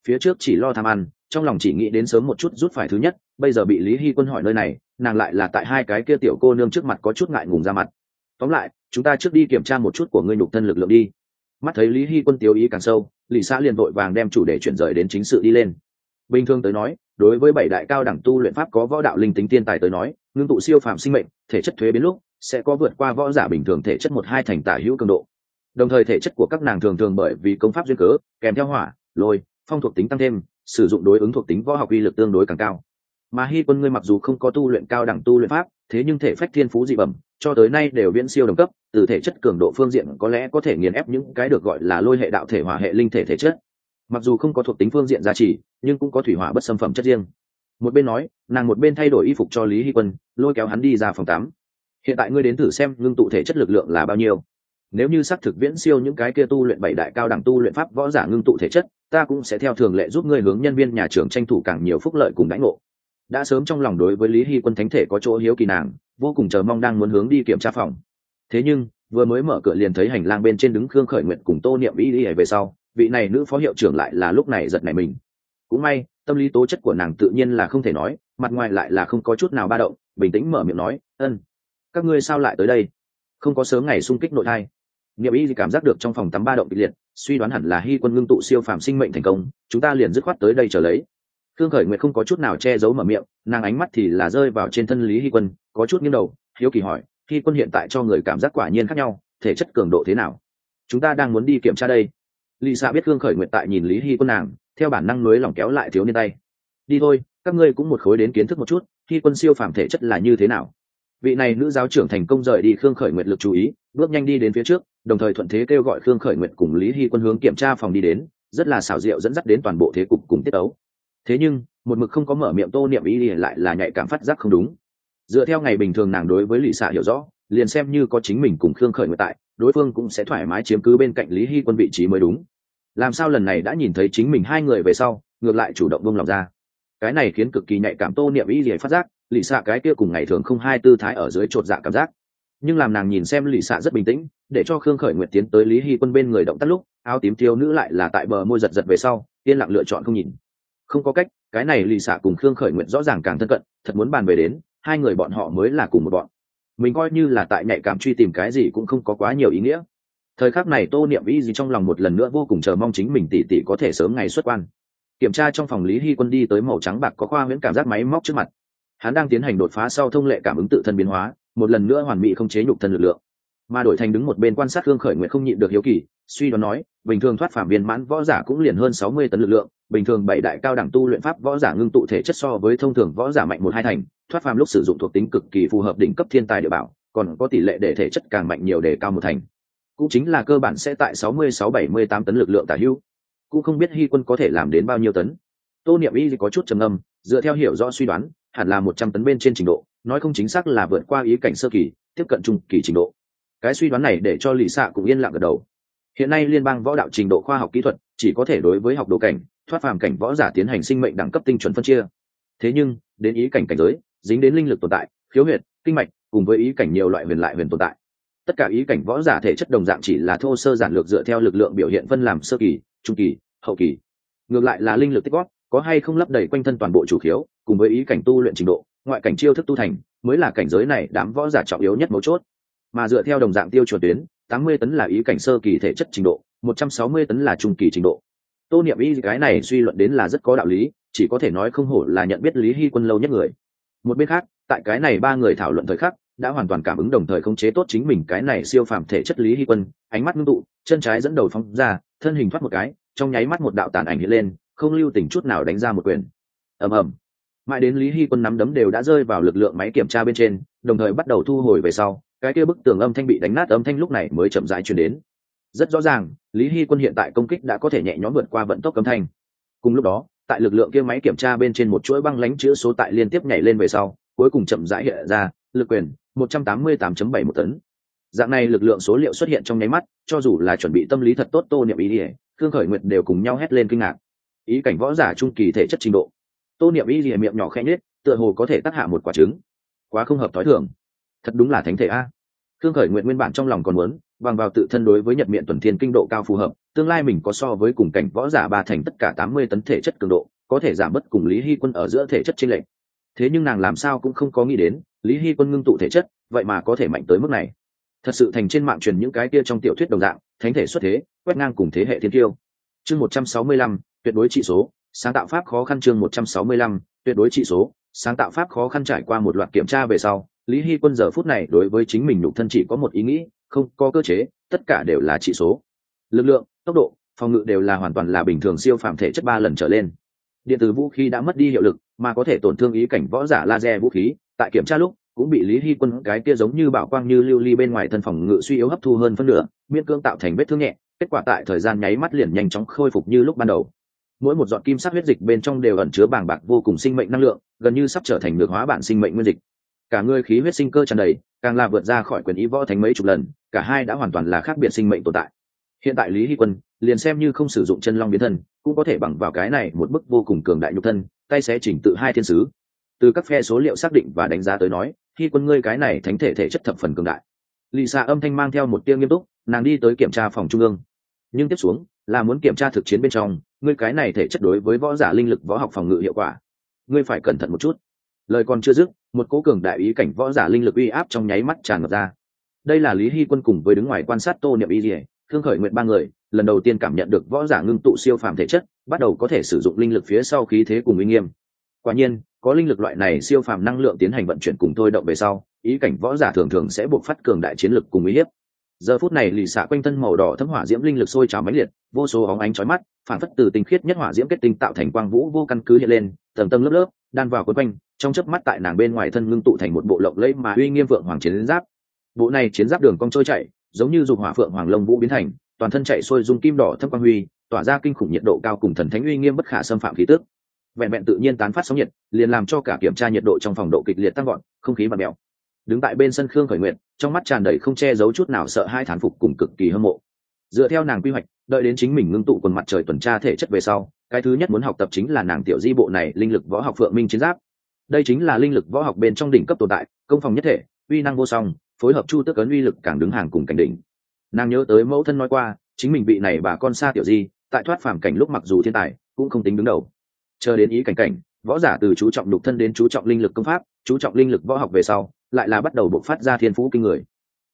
Phía trước chỉ lo tham ăn, trong lòng chỉ nghĩ đến sớm một chút rút phải thứ nhất, bây giờ bị lý hy quân hỏi nơi này, nàng lại là tại hai cái kia tiểu cô nương trước mặt có chút ngại ngùng ra mặt. Tóm lại, chúng ta trước đi kiểm tra một chút của ngươi nhục thân lực lượng đi. Mắt thấy lý hy quân tiêu ý càng sâu lì xã liền vội vàng đem chủ đề chuyển rời đến chính sự đi lên. Bình thường tới nói, đối với bảy đại cao đẳng tu luyện pháp có võ đạo linh tính tiên tài tới nói, ngưng tụ siêu phàm sinh mệnh, thể chất thuế biến lúc sẽ có vượt qua võ giả bình thường thể chất một hai thành tả hữu cường độ. Đồng thời thể chất của các nàng thường thường bởi vì công pháp duyên cớ, kèm theo hỏa, lôi, phong thuộc tính tăng thêm, sử dụng đối ứng thuộc tính võ học uy lực tương đối càng cao. Mà hy quân ngươi mặc dù không có tu luyện cao đẳng tu luyện pháp, thế nhưng thể phách thiên phú dị bẩm, cho tới nay đều viễn siêu đồng cấp, từ thể chất cường độ phương diện có lẽ có thể nghiền ép những cái được gọi là lôi hệ đạo thể hỏa hệ linh thể thể chất. Mặc dù không có thuộc tính phương diện giá trị nhưng cũng có thủy hỏa bất xâm phẩm chất riêng. Một bên nói, nàng một bên thay đổi y phục cho lý hy quân, lôi kéo hắn đi ra phòng tắm hiện tại ngươi đến thử xem ngưng tụ thể chất lực lượng là bao nhiêu. Nếu như xác thực viễn siêu những cái kia tu luyện bảy đại cao đẳng tu luyện pháp võ giả ngưng tụ thể chất, ta cũng sẽ theo thường lệ giúp ngươi hướng nhân viên nhà trường tranh thủ càng nhiều phúc lợi cùng đãi ngộ. Đã sớm trong lòng đối với lý hy quân thánh thể có chỗ hiếu kỳ nàng, vô cùng chờ mong đang muốn hướng đi kiểm tra phòng. Thế nhưng, vừa mới mở cửa liền thấy hành lang bên trên đứng khương khởi nguyện cùng tô niệm y y về sau, vị này nữ phó hiệu trưởng lại là lúc này giật nảy mình. Cũng may, tâm lý tố chất của nàng tự nhiên là không thể nói, mặt ngoài lại là không có chút nào ba động, bình tĩnh mở miệng nói, ân các ngươi sao lại tới đây? Không có sớm ngày xung kích nội thai. Nghiệm y cảm giác được trong phòng tắm ba động kịch liệt, suy đoán hẳn là hy quân ngưng tụ siêu phàm sinh mệnh thành công, chúng ta liền dứt khoát tới đây trở lấy. Thương khởi nguyện không có chút nào che giấu mở miệng, nàng ánh mắt thì là rơi vào trên thân lý hy quân, có chút nghiêng đầu, hiếu kỳ hỏi hy quân hiện tại cho người cảm giác quả nhiên khác nhau, thể chất cường độ thế nào? Chúng ta đang muốn đi kiểm tra đây. Lì xạ biết thương khởi nguyện tại nhìn lý hy quân nàng, theo bản năng nối lòng kéo lại thiếu niên tay. Đi thôi, các ngươi cũng một khối đến kiến thức một chút hy quân siêu phàm thể chất là như thế nào? Vị này nữ giáo trưởng thành công rời đi khương khởi nguyệt lực chú ý, bước nhanh đi đến phía trước, đồng thời thuận thế kêu gọi khương khởi nguyệt cùng lý hy quân hướng kiểm tra phòng đi đến, rất là xảo diệu dẫn dắt đến toàn bộ thế cục cùng tiết ấu thế nhưng, một mực không có mở miệng tô niệm ý ỉa lại là nhạy cảm phát giác không đúng. Dựa theo ngày bình thường nàng đối với lì xạ hiểu rõ, liền xem như có chính mình cùng khương khởi nguyệt tại, đối phương cũng sẽ thoải mái chiếm cứ bên cạnh lý hy quân vị trí mới đúng. Làm sao lần này đã nhìn thấy chính mình hai người về sau, ngược lại chủ động bông lòng ra. Cái này khiến cực kỳ nhạy cảm tô niệm ý ỉa phát giác lì xạ cái kia cùng ngày thường không hai tư thái ở dưới chột dạ cảm giác. Nhưng làm nàng nhìn xem lì xạ rất bình tĩnh, để cho khương khởi nguyện tiến tới lý hy quân bên người động tắt lúc, áo tím thiếu nữ lại là tại bờ môi giật giật về sau, yên lặng lựa chọn không nhìn. Không có cách, cái này lì xạ cùng khương khởi nguyện rõ ràng càng thân cận, thật muốn bàn về đến, hai người bọn họ mới là cùng một bọn. Mình coi như là tại nhạy cảm truy tìm cái gì cũng không có quá nhiều ý nghĩa. Thời khắc này tô niệm ý gì trong lòng một lần nữa vô cùng chờ mong chính mình tỉ tỉ có thể sớm ngày xuất quan. Kiểm tra trong phòng lý hy quân đi tới màu trắng bạc có khoa huyễn cảm giác máy móc trước mặt hắn đang tiến hành đột phá sau thông lệ cảm ứng tự thân biến hóa, một lần nữa hoàn mỹ không chế nhục thân lực lượng. Mà đổi thành đứng một bên quan sát hương khởi nguyện không nhịn được hiếu kỳ, suy đoán nói, bình thường thoát phạm viên mãn võ giả cũng liền hơn sáu mươi tấn lực lượng, bình thường bảy đại cao đẳng tu luyện pháp võ giả ngưng tụ thể chất so với thông thường võ giả mạnh một hai thành, thoát phàm lúc sử dụng thuộc tính cực kỳ phù hợp đỉnh cấp thiên tài địa bảo, còn có tỷ lệ để thể chất càng mạnh nhiều để cao một thành. Cũng chính là cơ bản sẽ tại sáu mươi sáu bảy mươi tám tấn lực lượng tả hữu. Cũng không biết hy quân có thể làm đến bao nhiêu tấn. Tô niệm y có chút trầm âm dựa theo hiểu rõ suy đoán hẳn là một trăm tấn bên trên trình độ, nói không chính xác là vượt qua ý cảnh sơ kỳ, tiếp cận trung kỳ trình độ. Cái suy đoán này để cho lì xạ cũng yên lặng gật đầu. Hiện nay liên bang võ đạo trình độ khoa học kỹ thuật chỉ có thể đối với học đồ cảnh, thoát phàm cảnh võ giả tiến hành sinh mệnh đẳng cấp tinh chuẩn phân chia. Thế nhưng, đến ý cảnh cảnh giới, dính đến linh lực tồn tại, khiếu huyệt, kinh mạch, cùng với ý cảnh nhiều loại huyền lại huyền tồn tại. Tất cả ý cảnh võ giả thể chất đồng dạng chỉ là thô sơ giản lược dựa theo lực lượng biểu hiện phân làm sơ kỳ, trung kỳ, hậu kỳ. Ngược lại là linh lực tích góp có hay không lấp đầy quanh thân toàn bộ chủ khiếu, cùng với ý cảnh tu luyện trình độ, ngoại cảnh chiêu thức tu thành, mới là cảnh giới này đám võ giả trọng yếu nhất mấu chốt. Mà dựa theo đồng dạng tiêu chuẩn tuyến, tám mươi tấn là ý cảnh sơ kỳ thể chất trình độ, một trăm sáu mươi tấn là trung kỳ trình độ. Tô niệm y cái này suy luận đến là rất có đạo lý, chỉ có thể nói không hổ là nhận biết lý hy quân lâu nhất người. Một bên khác, tại cái này ba người thảo luận thời khắc, đã hoàn toàn cảm ứng đồng thời khống chế tốt chính mình cái này siêu phàm thể chất lý hy quân, ánh mắt ngưng tụ, chân trái dẫn đầu phóng ra, thân hình thoát một cái, trong nháy mắt một đạo tàn ảnh hiện lên không lưu tình chút nào đánh ra một quyền. Ầm ầm. Mãi đến lý hy quân nắm đấm đều đã rơi vào lực lượng máy kiểm tra bên trên, đồng thời bắt đầu thu hồi về sau, cái kia bức tường âm thanh bị đánh nát âm thanh lúc này mới chậm rãi chuyển đến. Rất rõ ràng, lý hy quân hiện tại công kích đã có thể nhẹ nhõm vượt qua vận tốc âm thanh. Cùng lúc đó, tại lực lượng kia máy kiểm tra bên trên một chuỗi băng lánh chữ số tại liên tiếp nhảy lên về sau, cuối cùng chậm rãi hiện ra, lực quyền 188.7 một tấn. Dạng này lực lượng số liệu xuất hiện trong nháy mắt, cho dù là chuẩn bị tâm lý thật tốt tô niệm ý ỉa thương khởi nguyệt đều cùng nhau hét lên kinh ngạc ý cảnh võ giả trung kỳ thể chất trình độ. Tô niệm ý lìa miệng nhỏ khẽ nhết tựa hồ có thể tác hạ một quả trứng. Quá không hợp t h ó i thường. Thật đúng là thánh thể a. Thương khởi nguyện nguyên bản trong lòng còn muốn, bằng vào tự thân đối với nhật miệng tuần thiên kinh độ cao phù hợp, tương lai mình có so với cùng cảnh võ giả ba thành tất cả tám mươi tấn thể chất cường độ, có thể giảm bớt cùng lý hy quân ở giữa thể chất trên lệch. thế nhưng nàng làm sao cũng không có nghĩ đến, lý hy quân ngưng tụ thể chất, vậy mà có thể mạnh tới mức này. Thật sự thành trên mạng truyền những cái kia trong tiểu thuyết đồng dạng, thánh thể xuất thế, quét ngang cùng thế hệ thiên tiêu. Chương một trăm sáu mươi lăm tuyệt đối trị số, sáng tạo pháp khó khăn chương một trăm sáu mươi lăm, tuyệt đối trị số, sáng tạo pháp khó khăn trải qua một loạt kiểm tra về sau, lý hy quân giờ phút này đối với chính mình nhục thân chỉ có một ý nghĩ, không có cơ chế, tất cả đều là trị số. Lực lượng, tốc độ, phòng ngự đều là hoàn toàn là bình thường siêu phạm thể chất ba lần trở lên. Điện tử vũ khí đã mất đi hiệu lực, mà có thể tổn thương ý cảnh võ giả laser vũ khí, tại kiểm tra lúc, cũng bị lý hy quân cái kia giống như bảo quang như lưu ly bên ngoài thân phòng ngự suy yếu hấp thu hơn phân nửa, miễn cương tạo thành vết thương nhẹ, kết quả tại thời gian nháy mắt liền nhanh chóng khôi phục như lúc ban đầu mỗi một giọt kim sắc huyết dịch bên trong đều ẩn chứa bàng bạc vô cùng sinh mệnh năng lượng, gần như sắp trở thành được hóa bản sinh mệnh nguyên dịch. Cả người khí huyết sinh cơ tràn đầy, càng là vượt ra khỏi quyền ý võ thành mấy chục lần, cả hai đã hoàn toàn là khác biệt sinh mệnh tồn tại. Hiện tại lý hy quân liền xem như không sử dụng chân long biến thân, cũng có thể bằng vào cái này một bức vô cùng cường đại nhục thân, tay sẽ chỉnh tự hai thiên sứ. Từ các phe số liệu xác định và đánh giá tới nói, hy quân ngươi cái này thánh thể thể chất thập phần cường đại. Lì xạ âm thanh mang theo một tiếng nghiêm túc, nàng đi tới kiểm tra phòng trung ương. Nhưng tiếp xuống là muốn kiểm tra thực chiến bên trong, ngươi cái này thể chất đối với võ giả linh lực võ học phòng ngự hiệu quả, ngươi phải cẩn thận một chút. Lời còn chưa dứt, một cố cường đại ý cảnh võ giả linh lực uy áp trong nháy mắt tràn ngập ra. Đây là lý hy quân cùng với đứng ngoài quan sát tô niệm y dỉa thương khởi nguyện ba người, lần đầu tiên cảm nhận được võ giả ngưng tụ siêu phàm thể chất, bắt đầu có thể sử dụng linh lực phía sau khí thế cùng uy nghiêm. Quả nhiên, có linh lực loại này siêu phàm năng lượng tiến hành vận chuyển cùng thôi động về sau, ý cảnh võ giả thường thường sẽ buộc phát cường đại chiến lực cùng uy hiếp giờ phút này lì xạ quanh thân màu đỏ thấm hỏa diễm linh lực sôi trào mãnh liệt, vô số óng ánh chói mắt, phản phất từ tinh khiết nhất hỏa diễm kết tinh tạo thành quang vũ vô căn cứ hiện lên, tầng tầng lớp lớp, đan vào quấn quanh, trong chớp mắt tại nàng bên ngoài thân ngưng tụ thành một bộ lộng lẫy mà uy nghiêm vượng hoàng chiến giáp. Bộ này chiến giáp đường cong trôi chạy giống như dục hỏa phượng hoàng lông vũ biến thành, toàn thân chạy sôi dung kim đỏ thâm quang huy, tỏa ra kinh khủng nhiệt độ cao cùng thần thánh uy nghiêm bất khả xâm phạm khí tức. Vẹn vẹn tự nhiên tán phát sóng nhiệt, liền làm cho cả kiểm tra nhiệt độ trong phòng độ kịch liệt tăng gọn không khí và mèo đứng tại bên sân khương khởi nguyện trong mắt tràn đầy không che giấu chút nào sợ hai thán phục cùng cực kỳ hâm mộ. Dựa theo nàng quy hoạch, đợi đến chính mình ngưng tụ quần mặt trời tuần tra thể chất về sau, cái thứ nhất muốn học tập chính là nàng tiểu di bộ này linh lực võ học phượng minh chiến giáp. Đây chính là linh lực võ học bên trong đỉnh cấp tồn tại, công phòng nhất thể, uy năng vô song, phối hợp chu tức ấn uy lực càng đứng hàng cùng cảnh đỉnh. Nàng nhớ tới mẫu thân nói qua, chính mình vị này bà con xa tiểu di, tại thoát phàm cảnh lúc mặc dù thiên tài, cũng không tính đứng đầu. Chờ đến ý cảnh cảnh, võ giả từ chú trọng đục thân đến chú trọng linh lực công pháp, chú trọng linh lực võ học về sau lại là bắt đầu bộc phát ra thiên phú kinh người.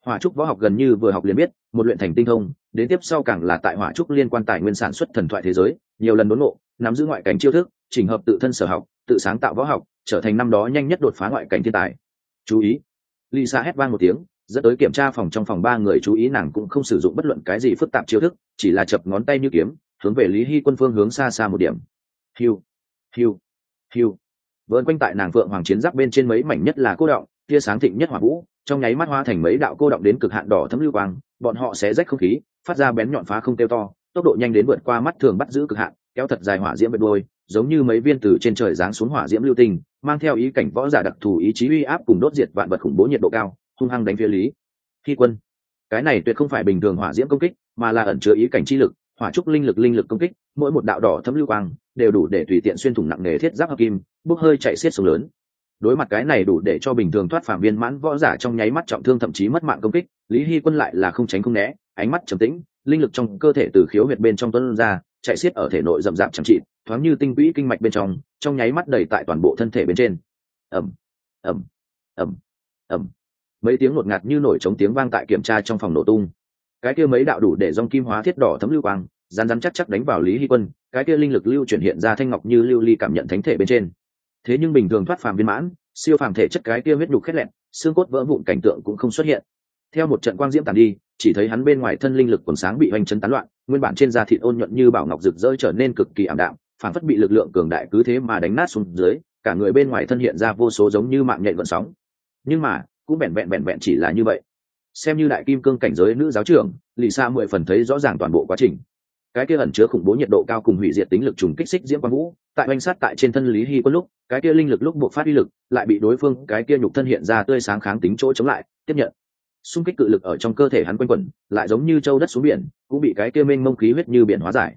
Hỏa trúc võ học gần như vừa học liền biết, một luyện thành tinh thông, đến tiếp sau càng là tại hỏa trúc liên quan tài nguyên sản xuất thần thoại thế giới, nhiều lần đốn ngộ, nắm giữ ngoại cảnh chiêu thức, chỉnh hợp tự thân sở học, tự sáng tạo võ học, trở thành năm đó nhanh nhất đột phá ngoại cảnh thiên tài. Chú ý. Lisa hét vang một tiếng, dẫn tới kiểm tra phòng trong phòng ba người chú ý nàng cũng không sử dụng bất luận cái gì phức tạp chiêu thức, chỉ là chập ngón tay như kiếm, hướng về lý hy quân phương hướng xa xa một điểm. Hiu. Hiu. Hiu. Vợn quanh tại nàng phượng hoàng chiến giáp bên trên mấy mảnh nhất là cô động tia sáng thịnh nhất hỏa vũ, trong nháy mắt hoa thành mấy đạo cô động đến cực hạn đỏ thấm lưu quang, bọn họ sẽ rách không khí, phát ra bén nhọn phá không tiêu to, tốc độ nhanh đến vượt qua mắt thường bắt giữ cực hạn, kéo thật dài hỏa diễm bên đôi, giống như mấy viên từ trên trời giáng xuống hỏa diễm lưu tinh mang theo ý cảnh võ giả đặc thù ý chí uy áp cùng đốt diệt vạn vật khủng bố nhiệt độ cao, hung hăng đánh phía lý khi quân. Cái này tuyệt không phải bình thường hỏa diễm công kích, mà là ẩn chứa ý cảnh chi lực, hỏa trúc linh lực linh lực công kích, mỗi một đạo đỏ thấm lưu quang, đều đủ để tùy tiện xuyên thủng nặng nề thiết giáp hợp kim, bốc hơi chạy xiết sông lớn đối mặt cái này đủ để cho bình thường thoát phạm viên mãn võ giả trong nháy mắt trọng thương thậm chí mất mạng công kích, lý hy quân lại là không tránh không né, ánh mắt trầm tĩnh, linh lực trong cơ thể từ khiếu huyệt bên trong tuấn ra, chạy xiết ở thể nội rậm rạp chẳng trị thoáng như tinh quỹ kinh mạch bên trong trong nháy mắt đầy tại toàn bộ thân thể bên trên. Ẩm ẩm ẩm ẩm mấy tiếng ngột ngạt như nổi trống tiếng vang tại kiểm tra trong phòng nổ tung. Cái kia mấy đạo đủ để dòng kim hóa thiết đỏ thấm lưu quang rán rán chắc chắc đánh vào lý hy quân, cái kia linh lực lưu chuyển hiện ra thanh ngọc như lưu ly cảm nhận thánh thể bên trên thế nhưng bình thường thoát phàm viên mãn, siêu phàm thể chất cái kia huyết nhục khét lẹn, xương cốt vỡ vụn cảnh tượng cũng không xuất hiện. Theo một trận quang diễm tàn đi, chỉ thấy hắn bên ngoài thân linh lực quần sáng bị hoành chấn tán loạn, nguyên bản trên da thịt ôn nhuận như bảo ngọc rực rỡ trở nên cực kỳ ảm đạm, phản phất bị lực lượng cường đại cứ thế mà đánh nát xuống dưới, cả người bên ngoài thân hiện ra vô số giống như mạng nhện vận sóng. Nhưng mà, cũng vẹn vẹn vẹn vẹn chỉ là như vậy. Xem như đại kim cương cảnh giới nữ giáo trưởng lì xa mười phần thấy rõ ràng toàn bộ quá trình cái kia ẩn chứa khủng bố nhiệt độ cao cùng hủy diệt tính lực trùng kích xích diễm quang vũ, tại oanh sát tại trên thân lý hy quân lúc, cái kia linh lực lúc buộc phát uy lực, lại bị đối phương, cái kia nhục thân hiện ra tươi sáng kháng tính chỗ chống lại, tiếp nhận. Xung kích cự lực ở trong cơ thể hắn quanh quẩn, lại giống như châu đất xuống biển, cũng bị cái kia mênh mông khí huyết như biển hóa giải.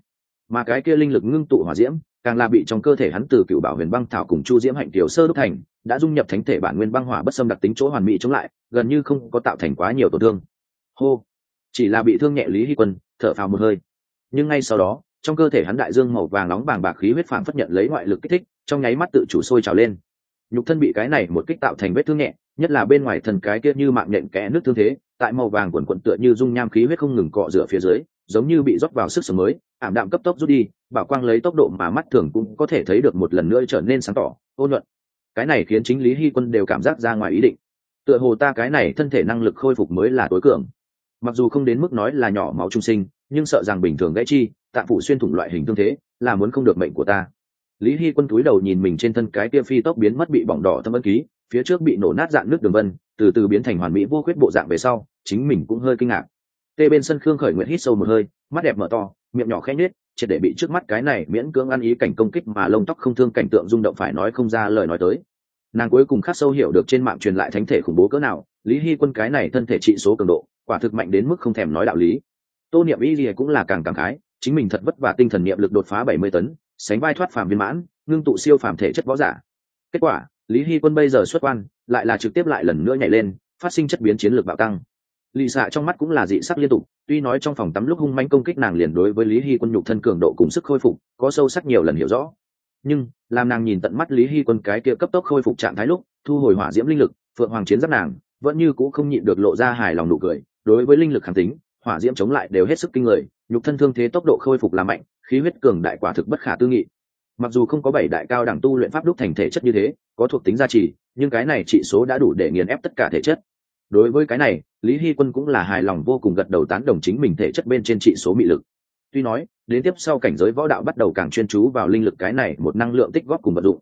Mà cái kia linh lực ngưng tụ hỏa diễm, càng là bị trong cơ thể hắn từ cựu bảo huyền băng thảo cùng chu diễm hạnh tiểu sơ đúc thành, đã dung nhập thánh thể bản nguyên băng hỏa bất xâm đặc tính chỗ hoàn mỹ chống lại, gần như không có tạo thành quá nhiều tổn thương. Hô. Chỉ là bị thương nhẹ lý hy quân, thở phào một hơi nhưng ngay sau đó, trong cơ thể hắn đại dương màu vàng nóng bàng bạc khí huyết phản phất nhận lấy ngoại lực kích thích, trong nháy mắt tự chủ sôi trào lên. Nhục thân bị cái này một kích tạo thành vết thương nhẹ, nhất là bên ngoài thần cái kia như mạng nhện kẽ nước thương thế, tại màu vàng quần quận tựa như dung nham khí huyết không ngừng cọ rửa phía dưới, giống như bị rót vào sức sống mới, ảm đạm cấp tốc rút đi, bảo quang lấy tốc độ mà mắt thường cũng có thể thấy được một lần nữa trở nên sáng tỏ, ôn nhuận. Cái này khiến chính lý hy quân đều cảm giác ra ngoài ý định. Tựa hồ ta cái này thân thể năng lực khôi phục mới là tối cường mặc dù không đến mức nói là nhỏ máu trung sinh, nhưng sợ rằng bình thường gãy chi tạm phủ xuyên thủng loại hình tương thế, là muốn không được mệnh của ta. Lý hy quân túi đầu nhìn mình trên thân cái kia phi tốc biến mất bị bỏng đỏ thâm ân ký, phía trước bị nổ nát dạng nước đường vân, từ từ biến thành hoàn mỹ vô khuyết bộ dạng về sau, chính mình cũng hơi kinh ngạc. Tê bên sân khương khởi nguyện hít sâu một hơi, mắt đẹp mở to, miệng nhỏ khẽ nhết triệt để bị trước mắt cái này miễn cưỡng ăn ý cảnh công kích mà lông tóc không thương cảnh tượng rung động phải nói không ra lời nói tới. Nàng cuối cùng khắc sâu hiểu được trên mạng truyền lại thánh thể khủng bố cỡ nào, lý hy quân cái này thân thể trị số cường độ quả thực mạnh đến mức không thèm nói đạo lý. Tô niệm y gì cũng là càng cảm khái, chính mình thật vất vả tinh thần niệm lực đột phá bảy mươi tấn, sánh vai thoát phàm viên mãn, ngưng tụ siêu phàm thể chất võ giả. Kết quả, lý hy quân bây giờ xuất quan, lại là trực tiếp lại lần nữa nhảy lên, phát sinh chất biến chiến lược bạo tăng. Lì xạ trong mắt cũng là dị sắc liên tục, tuy nói trong phòng tắm lúc hung manh công kích nàng liền đối với lý hy quân nhục thân cường độ cùng sức khôi phục, có sâu sắc nhiều lần hiểu rõ. Nhưng, làm nàng nhìn tận mắt lý hy quân cái kia cấp tốc khôi phục trạng thái lúc, thu hồi hỏa diễm linh lực, phượng hoàng chiến giáp nàng, vẫn như c ũ không nhịn được lộ ra hài lòng nụ cười đối với linh lực kháng tính, hỏa diễm chống lại đều hết sức kinh người, nhục thân thương thế tốc độ khôi phục là mạnh, khí huyết cường đại quả thực bất khả tư nghị. Mặc dù không có bảy đại cao đẳng tu luyện pháp đúc thành thể chất như thế, có thuộc tính gia trì, nhưng cái này trị số đã đủ để nghiền ép tất cả thể chất. Đối với cái này, lý hy quân cũng là hài lòng vô cùng gật đầu tán đồng chính mình thể chất bên trên trị số mị lực. Tuy nói, đến tiếp sau cảnh giới võ đạo bắt đầu càng chuyên chú vào linh lực cái này một năng lượng tích góp cùng vật dụng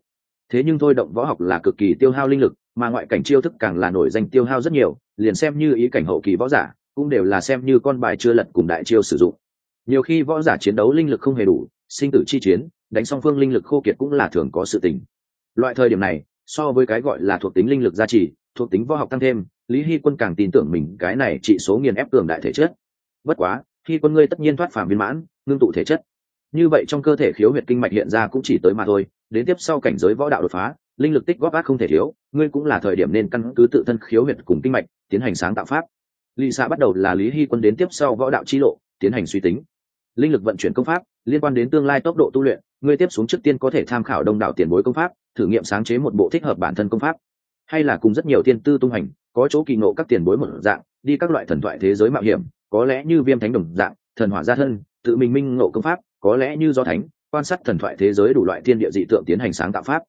thế nhưng thôi động võ học là cực kỳ tiêu hao linh lực, mà ngoại cảnh chiêu thức càng là nổi danh tiêu hao rất nhiều, liền xem như ý cảnh hậu kỳ võ giả, cũng đều là xem như con bài chưa lật cùng đại chiêu sử dụng. Nhiều khi võ giả chiến đấu linh lực không hề đủ, sinh tử chi chiến, đánh song phương linh lực khô kiệt cũng là thường có sự tình. Loại thời điểm này, so với cái gọi là thuộc tính linh lực gia trì, thuộc tính võ học tăng thêm, lý hy quân càng tin tưởng mình cái này trị số nghiền ép cường đại thể chất. Bất quá khi quân ngươi tất nhiên thoát phàm viên mãn, ngưng tụ thể chất như vậy trong cơ thể khiếu huyệt kinh mạch hiện ra cũng chỉ tới mà thôi, đến tiếp sau cảnh giới võ đạo đột phá, linh lực tích góp ác không thể thiếu, ngươi cũng là thời điểm nên căn cứ tự thân khiếu huyệt cùng kinh mạch, tiến hành sáng tạo pháp. Lì xạ bắt đầu là lý hy quân đến tiếp sau võ đạo chi lộ, tiến hành suy tính. Linh lực vận chuyển công pháp, liên quan đến tương lai tốc độ tu luyện, ngươi tiếp xuống trước tiên có thể tham khảo đông đảo tiền bối công pháp, thử nghiệm sáng chế một bộ thích hợp bản thân công pháp. Hay là cùng rất nhiều tiên tư tung hành, có chỗ kỳ ngộ các tiền bối một dạng, đi các loại thần thoại thế giới mạo hiểm, có lẽ như viêm thánh đồng dạng, thần hỏa gia thân, tự mình minh ngộ công pháp có lẽ như do thánh, quan sát thần thoại thế giới đủ loại thiên địa dị tượng tiến hành sáng tạo pháp.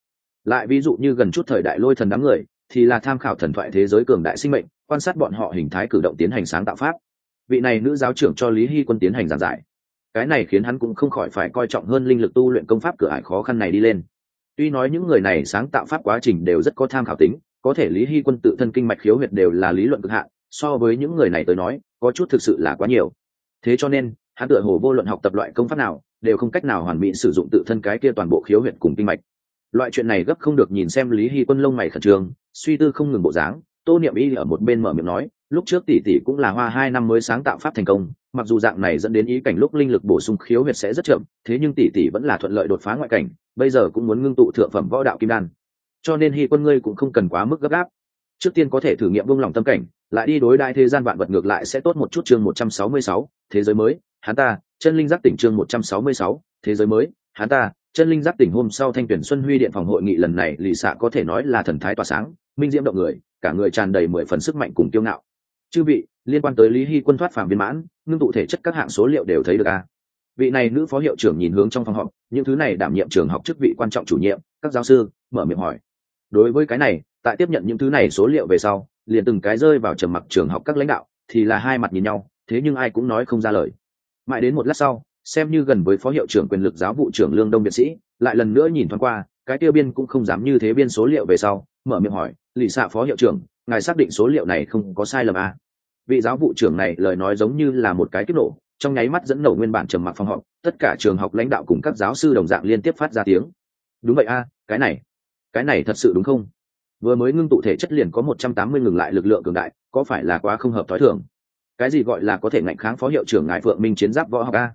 Lại ví dụ như gần chút thời đại lôi thần đám người, thì là tham khảo thần thoại thế giới cường đại sinh mệnh, quan sát bọn họ hình thái cử động tiến hành sáng tạo pháp. Vị này nữ giáo trưởng cho lý hy quân tiến hành giảng giải. Cái này khiến hắn cũng không khỏi phải coi trọng hơn linh lực tu luyện công pháp cửa ải khó khăn này đi lên. Tuy nói những người này sáng tạo pháp quá trình đều rất có tham khảo tính, có thể lý hy quân tự thân kinh mạch khiếu huyệt đều là lý luận cực hạn, so với những người này tới nói, có chút thực sự là quá nhiều. Thế cho nên hắn tựa hồ vô luận học tập loại công pháp nào, đều không cách nào hoàn mỹ sử dụng tự thân cái kia toàn bộ khiếu huyệt cùng kinh mạch. Loại chuyện này gấp không được nhìn xem lý hy quân lông mày khẩn trương, suy tư không ngừng bộ dáng, tô niệm y ở một bên mở miệng nói, lúc trước tỷ tỷ cũng là hoa hai năm mới sáng tạo pháp thành công, mặc dù dạng này dẫn đến ý cảnh lúc linh lực bổ sung khiếu huyệt sẽ rất chậm, thế nhưng tỷ tỷ vẫn là thuận lợi đột phá ngoại cảnh, bây giờ cũng muốn ngưng tụ thượng phẩm võ đạo kim đan. Cho nên hy quân ngươi cũng không cần quá mức gấp gáp. Trước tiên có thể thử nghiệm buông lòng tâm cảnh, lại đi đối đại thế gian vạn vật ngược lại sẽ tốt một chút chương một trăm sáu mươi sáu, thế giới mới hắn ta, chân linh giác tỉnh chương một trăm sáu mươi sáu, thế giới mới. Hắn ta, chân linh giác tỉnh hôm sau thanh tuyển xuân huy điện phòng hội nghị lần này, lì xạ có thể nói là thần thái tỏa sáng, minh diễm động người, cả người tràn đầy mười phần sức mạnh cùng kiêu ngạo. Chư vị, liên quan tới lý hy quân thoát phàm viên mãn, ngưng tụ thể chất các hạng số liệu đều thấy được a. À? vị này nữ phó hiệu trưởng nhìn hướng trong phòng họp, những thứ này đảm nhiệm trường học chức vị quan trọng chủ nhiệm, các giáo sư, mở miệng hỏi. Đối với cái này, tại tiếp nhận những thứ này số liệu về sau, liền từng cái rơi vào trầm mặc trường học các lãnh đạo, thì là hai mặt nhìn nhau, thế nhưng ai cũng nói không ra lời mãi đến một lát sau, xem như gần với phó hiệu trưởng quyền lực giáo vụ trưởng lương đông biệt sĩ, lại lần nữa nhìn thoáng qua, cái tiêu biên cũng không dám như thế biên số liệu về sau, mở miệng hỏi, lì xạ phó hiệu trưởng, ngài xác định số liệu này không có sai lầm à? vị giáo vụ trưởng này lời nói giống như là một cái kích nổ, trong nháy mắt dẫn nổ nguyên bản trầm mặc phòng họp, tất cả trường học lãnh đạo cùng các giáo sư đồng dạng liên tiếp phát ra tiếng. Đúng vậy a, cái này cái này thật sự đúng không? Vừa mới ngưng tụ thể chất liền có một trăm tám mươi ngừng lại lực lượng cường đại, có phải là quá không hợp thói thường? Cái gì gọi là có thể ngạnh kháng phó hiệu trưởng ngài phượng minh chiến giáp võ học a?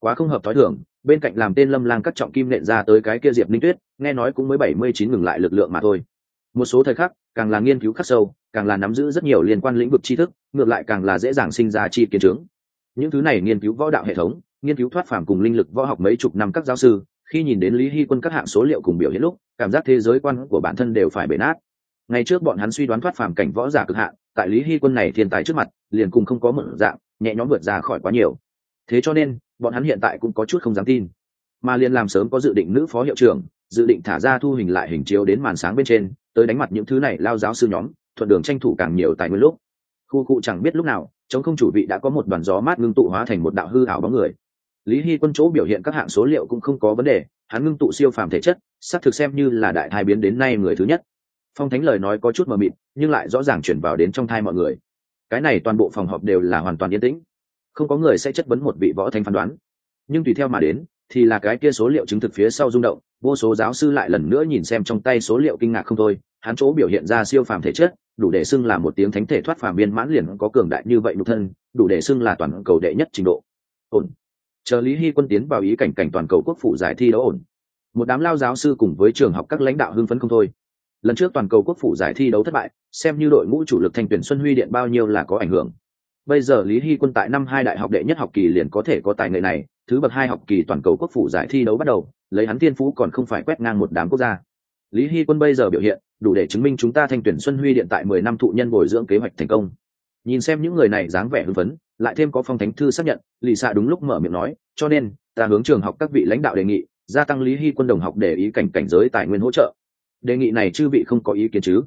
Quá không hợp thói thường, bên cạnh làm tên lâm lang các trọng kim nện ra tới cái kia diệp ninh tuyết, nghe nói cũng mới bảy mươi chín ngừng lại lực lượng mà thôi. Một số thời khắc, càng là nghiên cứu khắc sâu, càng là nắm giữ rất nhiều liên quan lĩnh vực tri thức, ngược lại càng là dễ dàng sinh ra chi kiến trướng những thứ này nghiên cứu võ đạo hệ thống, nghiên cứu thoát phàm cùng linh lực võ học mấy chục năm các giáo sư, khi nhìn đến lý hy quân các hạng số liệu cùng biểu hiện lúc, cảm giác thế giới quan của bản thân đều phải bể nát. Ngày trước bọn hắn suy đoán thoát phàm cảnh võ giả cực hạn, tại lý hy quân này thiên tài trước mặt liền cùng không có một dạng, nhẹ nhõm vượt ra khỏi quá nhiều. Thế cho nên, bọn hắn hiện tại cũng có chút không dám tin. Mà liền làm sớm có dự định nữ phó hiệu trưởng, dự định thả ra thu hình lại hình chiếu đến màn sáng bên trên, tới đánh mặt những thứ này lao giáo sư nhóm, thuận đường tranh thủ càng nhiều tài nguyên lúc. Khu cụ chẳng biết lúc nào, chống không chủ vị đã có một đoàn gió mát ngưng tụ hóa thành một đạo hư ảo bóng người. Lý hy quân chỗ biểu hiện các hạng số liệu cũng không có vấn đề, hắn ngưng tụ siêu phàm thể chất, xác thực xem như là đại thai biến đến nay người thứ nhất. Phong thánh lời nói có chút mờ mịt, nhưng lại rõ ràng chuyển vào đến trong thai mọi người cái này toàn bộ phòng họp đều là hoàn toàn yên tĩnh. Không có người sẽ chất vấn một vị võ thánh phán đoán. Nhưng tùy theo mà đến, thì là cái kia số liệu chứng thực phía sau rung động, vô số giáo sư lại lần nữa nhìn xem trong tay số liệu kinh ngạc không thôi, hắn chỗ biểu hiện ra siêu phàm thể chất, đủ để xưng là một tiếng thánh thể thoát phàm viên mãn liền có cường đại như vậy nhục thân, đủ để xưng là toàn cầu đệ nhất trình độ. Ổn. Chờ lý hy quân tiến vào ý cảnh cảnh toàn cầu quốc phủ giải thi đấu ổn. Một đám lao giáo sư cùng với trường học các lãnh đạo hưng phấn không thôi lần trước toàn cầu quốc phủ giải thi đấu thất bại, xem như đội ngũ chủ lực thanh tuyển xuân huy điện bao nhiêu là có ảnh hưởng. Bây giờ lý hy quân tại năm hai đại học đệ nhất học kỳ liền có thể có tài nghệ này, thứ bậc hai học kỳ toàn cầu quốc phủ giải thi đấu bắt đầu, lấy hắn tiên phú còn không phải quét ngang một đám quốc gia. Lý hy quân bây giờ biểu hiện, đủ để chứng minh chúng ta thanh tuyển xuân huy điện tại mười năm thụ nhân bồi dưỡng kế hoạch thành công. Nhìn xem những người này dáng vẻ hưng phấn, lại thêm có phong thánh thư xác nhận lì xạ đúng lúc mở miệng nói, cho nên, ta hướng trường học các vị lãnh đạo đề nghị, gia tăng lý hy quân đồng học để ý cảnh cảnh giới tài nguyên hỗ trợ đề nghị này chư vị không có ý kiến chứ?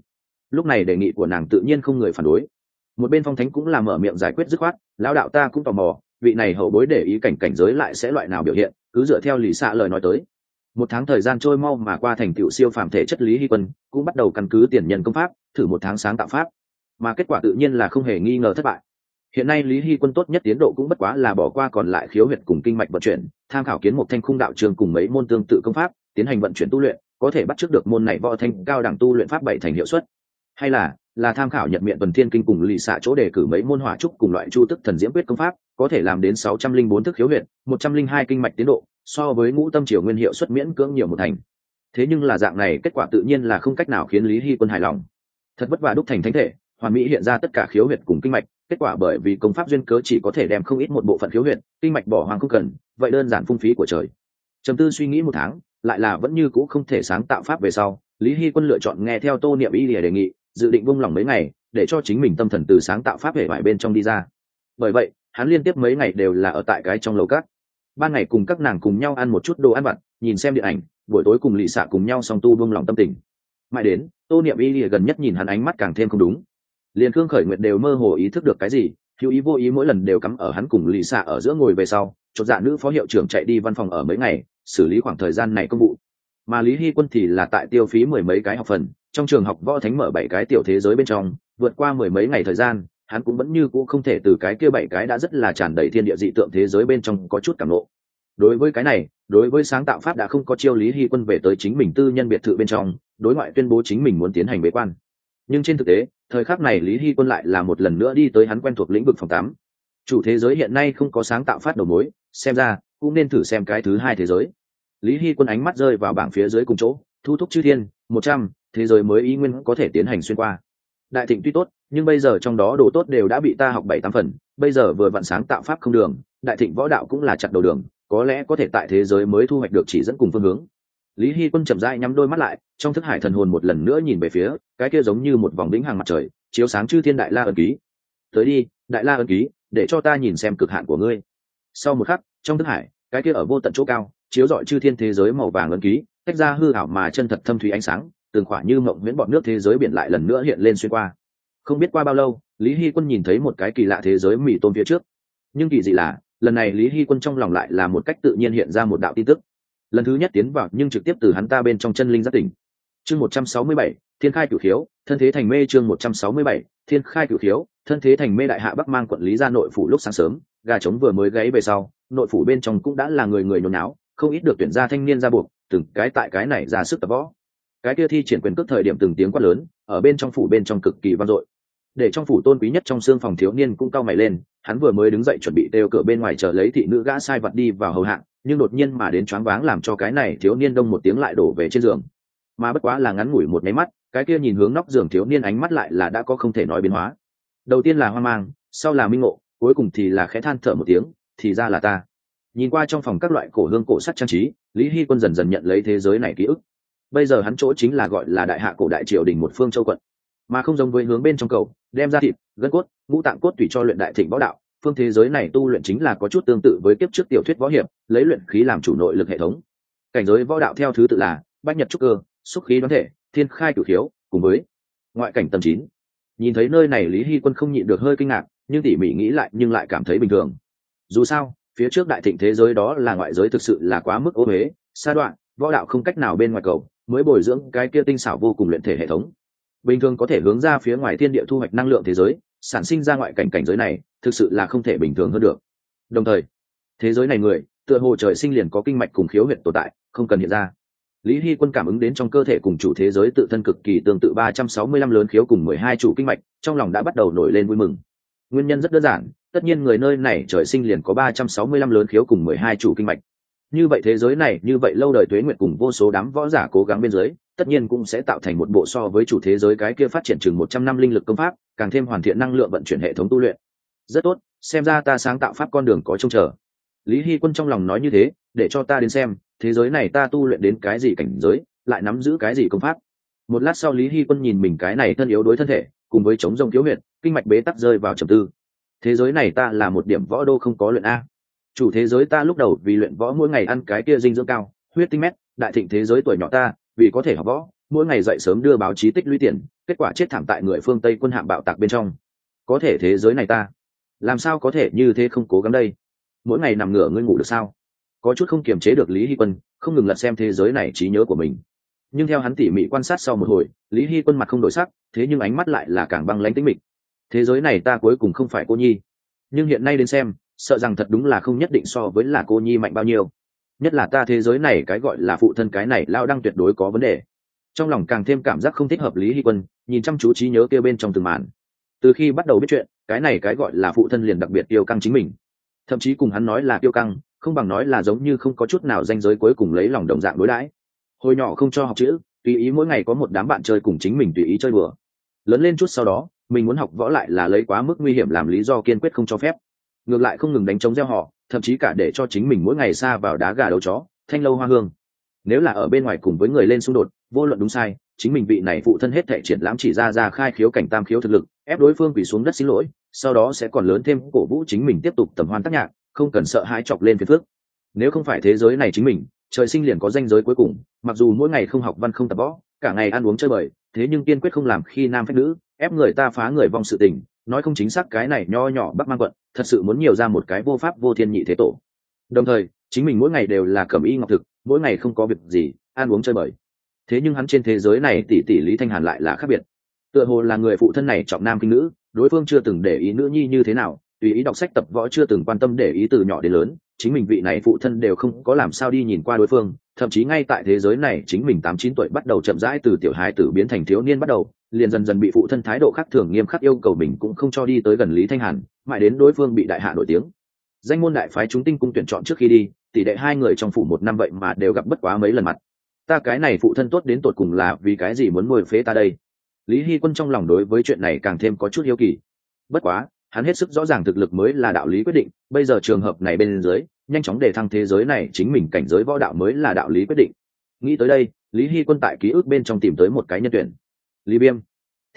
Lúc này đề nghị của nàng tự nhiên không người phản đối. Một bên phong thánh cũng làm mở miệng giải quyết dứt khoát, lão đạo ta cũng tò mò, vị này hậu bối để ý cảnh cảnh giới lại sẽ loại nào biểu hiện, cứ dựa theo lì xạ lời nói tới. Một tháng thời gian trôi mau mà qua thành tựu siêu phàm thể chất lý hy quân, cũng bắt đầu căn cứ tiền nhân công pháp, thử một tháng sáng tạo pháp. Mà kết quả tự nhiên là không hề nghi ngờ thất bại. Hiện nay lý hy quân tốt nhất tiến độ cũng bất quá là bỏ qua còn lại khiếu huyệt cùng kinh mạch vận chuyển, tham khảo kiến một thanh khung đạo trường cùng mấy môn tương tự công pháp, tiến hành vận chuyển tu luyện có thể bắt trước được môn này võ thanh cao đẳng tu luyện pháp bảy thành hiệu suất. Hay là là tham khảo nhận miệng tuần thiên kinh cùng lì xạ chỗ đề cử mấy môn hỏa trúc cùng loại chu tức thần diễm quyết công pháp, có thể làm đến sáu trăm linh bốn thức khiếu huyệt, một trăm linh hai kinh mạch tiến độ, so với ngũ tâm triều nguyên hiệu suất miễn cưỡng nhiều một thành. Thế nhưng là dạng này kết quả tự nhiên là không cách nào khiến lý hy quân hài lòng. Thật vất vả đúc thành thánh thể, hoàn mỹ hiện ra tất cả khiếu huyệt cùng kinh mạch, kết quả bởi vì công pháp duyên cớ chỉ có thể đem không ít một bộ phận khiếu huyệt, kinh mạch bỏ hoàng không cần, vậy đơn giản phung phí của trời. Trầm tư suy nghĩ một tháng lại là vẫn như cũ không thể sáng tạo pháp về sau, lý hy quân lựa chọn nghe theo tô niệm y Lìa đề nghị, dự định vung lòng mấy ngày, để cho chính mình tâm thần từ sáng tạo pháp hệ vải bên trong đi ra. Bởi vậy, hắn liên tiếp mấy ngày đều là ở tại cái trong lầu cát ban ngày cùng các nàng cùng nhau ăn một chút đồ ăn vặt, nhìn xem điện ảnh, buổi tối cùng lì xạ cùng nhau song tu vung lòng tâm tình. Mãi đến, tô niệm y lìa gần nhất nhìn hắn ánh mắt càng thêm không đúng. Liền khương khởi nguyện đều mơ hồ ý thức được cái gì, hữu ý vô ý mỗi lần đều cắm ở hắn cùng lì xạ ở giữa ngồi về sau, chột dạ nữ phó hiệu trưởng chạy đi văn phòng ở mấy ngày xử lý khoảng thời gian này công vụ. Mà lý hy quân thì là tại tiêu phí mười mấy cái học phần, trong trường học võ thánh mở bảy cái tiểu thế giới bên trong, vượt qua mười mấy ngày thời gian, hắn cũng vẫn như cũ không thể từ cái kia bảy cái đã rất là tràn đầy thiên địa dị tượng thế giới bên trong có chút cảm lộ đối với cái này, đối với sáng tạo pháp đã không có chiêu lý hy quân về tới chính mình tư nhân biệt thự bên trong, đối ngoại tuyên bố chính mình muốn tiến hành bế quan. Nhưng trên thực tế, thời khắc này lý hy quân lại là một lần nữa đi tới hắn quen thuộc lĩnh vực phòng tám. Chủ thế giới hiện nay không có sáng tạo phát đầu mối, xem ra cũng nên thử xem cái thứ hai thế giới. Lý hy quân ánh mắt rơi vào bảng phía dưới cùng chỗ, thu thúc chư thiên, một trăm, thế giới mới ý nguyên có thể tiến hành xuyên qua. Đại thịnh tuy tốt, nhưng bây giờ trong đó đồ tốt đều đã bị ta học bảy tám phần, bây giờ vừa vặn sáng tạo pháp không đường, đại thịnh võ đạo cũng là chặt đầu đường, có lẽ có thể tại thế giới mới thu hoạch được chỉ dẫn cùng phương hướng. Lý hy quân chậm rãi nhắm đôi mắt lại, trong thức hải thần hồn một lần nữa nhìn về phía, cái kia giống như một vòng đĩnh hàng mặt trời, chiếu sáng chư thiên đại la ân ký. Tới đi, đại la ân ký, để cho ta nhìn xem cực hạn của ngươi. Sau một khắc trong thức hải, cái kia ở vô tận chỗ cao, chiếu rọi chư thiên thế giới màu vàng ấn ký, tách ra hư ảo mà chân thật thâm thủy ánh sáng tường khỏa như mộng miễn bọn nước thế giới biển lại lần nữa hiện lên xuyên qua. Không biết qua bao lâu, lý hy quân nhìn thấy một cái kỳ lạ thế giới mì tôm phía trước. Nhưng kỳ dị là, lần này lý hy quân trong lòng lại là một cách tự nhiên hiện ra một đạo tin tức. Lần thứ nhất tiến vào, nhưng trực tiếp từ hắn ta bên trong chân linh giác tỉnh. Chương một trăm sáu mươi bảy, thiên khai cửu khiếu, thân thế thành mê chương một trăm sáu mươi bảy, thiên khai cửu khiếu, thân thế thành mê đại hạ bắc mang quận lý ra nội phủ lúc sáng sớm, gà trống vừa mới gáy về sau nội phủ bên trong cũng đã là người người nhốn náo, không ít được tuyển ra thanh niên ra buộc, từng cái tại cái này ra sức tập võ. Cái kia thi triển quyền cước thời điểm từng tiếng quát lớn, ở bên trong phủ bên trong cực kỳ vang dội. Để trong phủ tôn quý nhất trong xương phòng thiếu niên cũng cao mày lên, hắn vừa mới đứng dậy chuẩn bị đeo cửa bên ngoài chờ lấy thị nữ gã sai vật đi vào hầu hạng, nhưng đột nhiên mà đến choáng váng làm cho cái này thiếu niên đông một tiếng lại đổ về trên giường. Mà bất quá là ngắn ngủi một máy mắt, cái kia nhìn hướng nóc giường thiếu niên ánh mắt lại là đã có không thể nói biến hóa. Đầu tiên là hoang mang, sau là minh ngộ, cuối cùng thì là khẽ than thở một tiếng thì ra là ta. Nhìn qua trong phòng các loại cổ hương cổ sắt trang trí, lý hy quân dần dần nhận lấy thế giới này ký ức. Bây giờ hắn chỗ chính là gọi là đại hạ cổ đại triều đình một phương châu quận, mà không giống với hướng bên trong cầu, đem ra thịt, gân cốt, ngũ tạng cốt tùy cho luyện đại thịnh võ đạo. Phương thế giới này tu luyện chính là có chút tương tự với kiếp trước tiểu thuyết võ hiệp, lấy luyện khí làm chủ nội lực hệ thống. Cảnh giới võ đạo theo thứ tự là bách nhật trúc cơ, xúc khí đoán thể, thiên khai cửu khiếu, cùng với ngoại cảnh tầm chín. Nhìn thấy nơi này, lý hy quân không nhịn được hơi kinh ngạc, nhưng tỉ mỉ nghĩ lại, nhưng lại cảm thấy bình thường dù sao, phía trước đại thịnh thế giới đó là ngoại giới thực sự là quá mức ô huế sa đoạn, võ đạo không cách nào bên ngoài cầu, mới bồi dưỡng cái kia tinh xảo vô cùng luyện thể hệ thống. Bình thường có thể hướng ra phía ngoài thiên địa thu hoạch năng lượng thế giới, sản sinh ra ngoại cảnh cảnh giới này, thực sự là không thể bình thường hơn được. Đồng thời, thế giới này người, tựa hồ trời sinh liền có kinh mạch cùng khiếu huyệt tồn tại, không cần hiện ra. Lý hy quân cảm ứng đến trong cơ thể cùng chủ thế giới tự thân cực kỳ tương tự ba trăm sáu mươi lăm lớn khiếu cùng mười hai chủ kinh mạch, trong lòng đã bắt đầu nổi lên vui mừng nguyên nhân rất đơn giản, tất nhiên người nơi này trời sinh liền có ba trăm sáu mươi lăm lớn khiếu cùng mười hai chủ kinh mạch. Như vậy thế giới này, như vậy lâu đời tuế nguyện cùng vô số đám võ giả cố gắng bên dưới, tất nhiên cũng sẽ tạo thành một bộ so với chủ thế giới cái kia phát triển chừng một trăm năm linh lực công pháp, càng thêm hoàn thiện năng lượng vận chuyển hệ thống tu luyện. Rất tốt, xem ra ta sáng tạo pháp con đường có trông chờ. Lý hy quân trong lòng nói như thế, để cho ta đến xem, thế giới này ta tu luyện đến cái gì cảnh giới, lại nắm giữ cái gì công pháp. Một lát sau lý hy quân nhìn mình cái này thân yếu đối thân thể cùng với chống rông thiếu huyệt, kinh mạch bế tắc rơi vào trầm tư. Thế giới này ta là một điểm võ đô không có luyện a. Chủ thế giới ta lúc đầu vì luyện võ mỗi ngày ăn cái kia dinh dưỡng cao, huyết tinh mét, đại thịnh thế giới tuổi nhỏ ta, vì có thể học võ, mỗi ngày dậy sớm đưa báo chí tích lũy tiền, kết quả chết thảm tại người phương tây quân hạm bạo tạc bên trong. Có thể thế giới này ta, làm sao có thể như thế không cố gắng đây? Mỗi ngày nằm ngửa ngươi ngủ được sao? Có chút không kiềm chế được lý hy quân, không ngừng lật xem thế giới này trí nhớ của mình nhưng theo hắn tỉ mỉ quan sát sau một hồi, lý hy quân mặt không đổi sắc, thế nhưng ánh mắt lại là càng băng lãnh tính mịch. Thế giới này ta cuối cùng không phải cô nhi. Nhưng hiện nay đến xem, sợ rằng thật đúng là không nhất định so với là cô nhi mạnh bao nhiêu. Nhất là ta thế giới này cái gọi là phụ thân cái này lao đang tuyệt đối có vấn đề. Trong lòng càng thêm cảm giác không thích hợp lý hy quân, nhìn chăm chú trí nhớ kêu bên trong từng màn. Từ khi bắt đầu biết chuyện, cái này cái gọi là phụ thân liền đặc biệt tiêu căng chính mình. Thậm chí cùng hắn nói là tiêu căng, không bằng nói là giống như không có chút nào danh giới cuối cùng lấy lòng đồng dạng đối đãi hồi nhỏ không cho học chữ, tùy ý mỗi ngày có một đám bạn chơi cùng chính mình tùy ý chơi bừa lớn lên chút sau đó, mình muốn học võ lại là lấy quá mức nguy hiểm làm lý do kiên quyết không cho phép. Ngược lại không ngừng đánh chống gieo họ, thậm chí cả để cho chính mình mỗi ngày xa vào đá gà đấu chó, thanh lâu hoa hương. Nếu là ở bên ngoài cùng với người lên xung đột, vô luận đúng sai, chính mình vị này phụ thân hết thể triển lãm chỉ ra ra khai khiếu cảnh tam khiếu thực lực, ép đối phương quỳ xuống đất xin lỗi, sau đó sẽ còn lớn thêm cổ vũ chính mình tiếp tục tầm hoan tác nhạc, không cần sợ hãi chọc lên phiền phước nếu không phải thế giới này chính mình, trời sinh liền có danh giới cuối cùng mặc dù mỗi ngày không học văn không tập võ, cả ngày ăn uống chơi bời, thế nhưng kiên quyết không làm khi nam phép nữ, ép người ta phá người vong sự tình, nói không chính xác cái này nho nhỏ bắc mang quận, thật sự muốn nhiều ra một cái vô pháp vô thiên nhị thế tổ. Đồng thời, chính mình mỗi ngày đều là cẩm y ngọc thực, mỗi ngày không có việc gì, ăn uống chơi bời. Thế nhưng hắn trên thế giới này tỷ tỷ lý thanh hàn lại là khác biệt. Tựa hồ là người phụ thân này trọng nam kinh nữ, đối phương chưa từng để ý nữ nhi như thế nào, tùy ý đọc sách tập võ chưa từng quan tâm để ý từ nhỏ đến lớn, chính mình vị này phụ thân đều không có làm sao đi nhìn qua đối phương thậm chí ngay tại thế giới này chính mình tám chín tuổi bắt đầu chậm rãi từ tiểu hài tử biến thành thiếu niên bắt đầu, liền dần dần bị phụ thân thái độ khác thường nghiêm khắc yêu cầu mình cũng không cho đi tới gần lý thanh hàn, mãi đến đối phương bị đại hạ nổi tiếng. Danh môn đại phái chúng tinh cung tuyển chọn trước khi đi, tỷ đệ hai người trong phủ một năm vậy mà đều gặp bất quá mấy lần mặt. Ta cái này phụ thân tốt đến tột cùng là vì cái gì muốn mồi phế ta đây? Lý hy quân trong lòng đối với chuyện này càng thêm có chút hiếu kỳ. Bất quá, hắn hết sức rõ ràng thực lực mới là đạo lý quyết định, bây giờ trường hợp này bên dưới nhanh chóng để thăng thế giới này chính mình cảnh giới võ đạo mới là đạo lý quyết định. Nghĩ tới đây, lý hy quân tại ký ức bên trong tìm tới một cái nhân tuyển. Lý biêm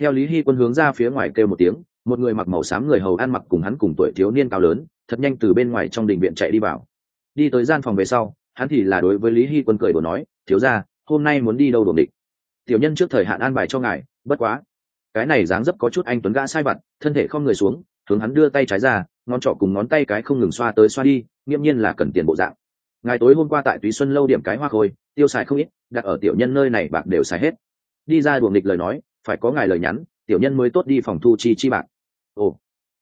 theo lý hy quân hướng ra phía ngoài kêu một tiếng, một người mặc màu xám người hầu ăn mặc cùng hắn cùng tuổi thiếu niên cao lớn, thật nhanh từ bên ngoài trong đình viện chạy đi vào. Đi tới gian phòng về sau, hắn thì là đối với lý hy quân cười đổ nói, thiếu ra hôm nay muốn đi đâu đồn địch tiểu nhân trước thời hạn an bài cho ngài, bất quá. Cái này dáng dấp có chút anh tuấn gã sai vặt, thân thể không người xuống, hướng hắn đưa tay trái ra, ngón trỏ cùng ngón tay cái không ngừng xoa tới xoa đi nghiêm nhiên là cần tiền bộ dạng. Ngày tối hôm qua tại túy xuân lâu điểm cái hoa khôi, tiêu xài không ít, đặt ở tiểu nhân nơi này bạc đều xài hết. Đi ra đuồng địch lời nói, phải có ngài lời nhắn, tiểu nhân mới tốt đi phòng thu chi chi bạc. Ồ,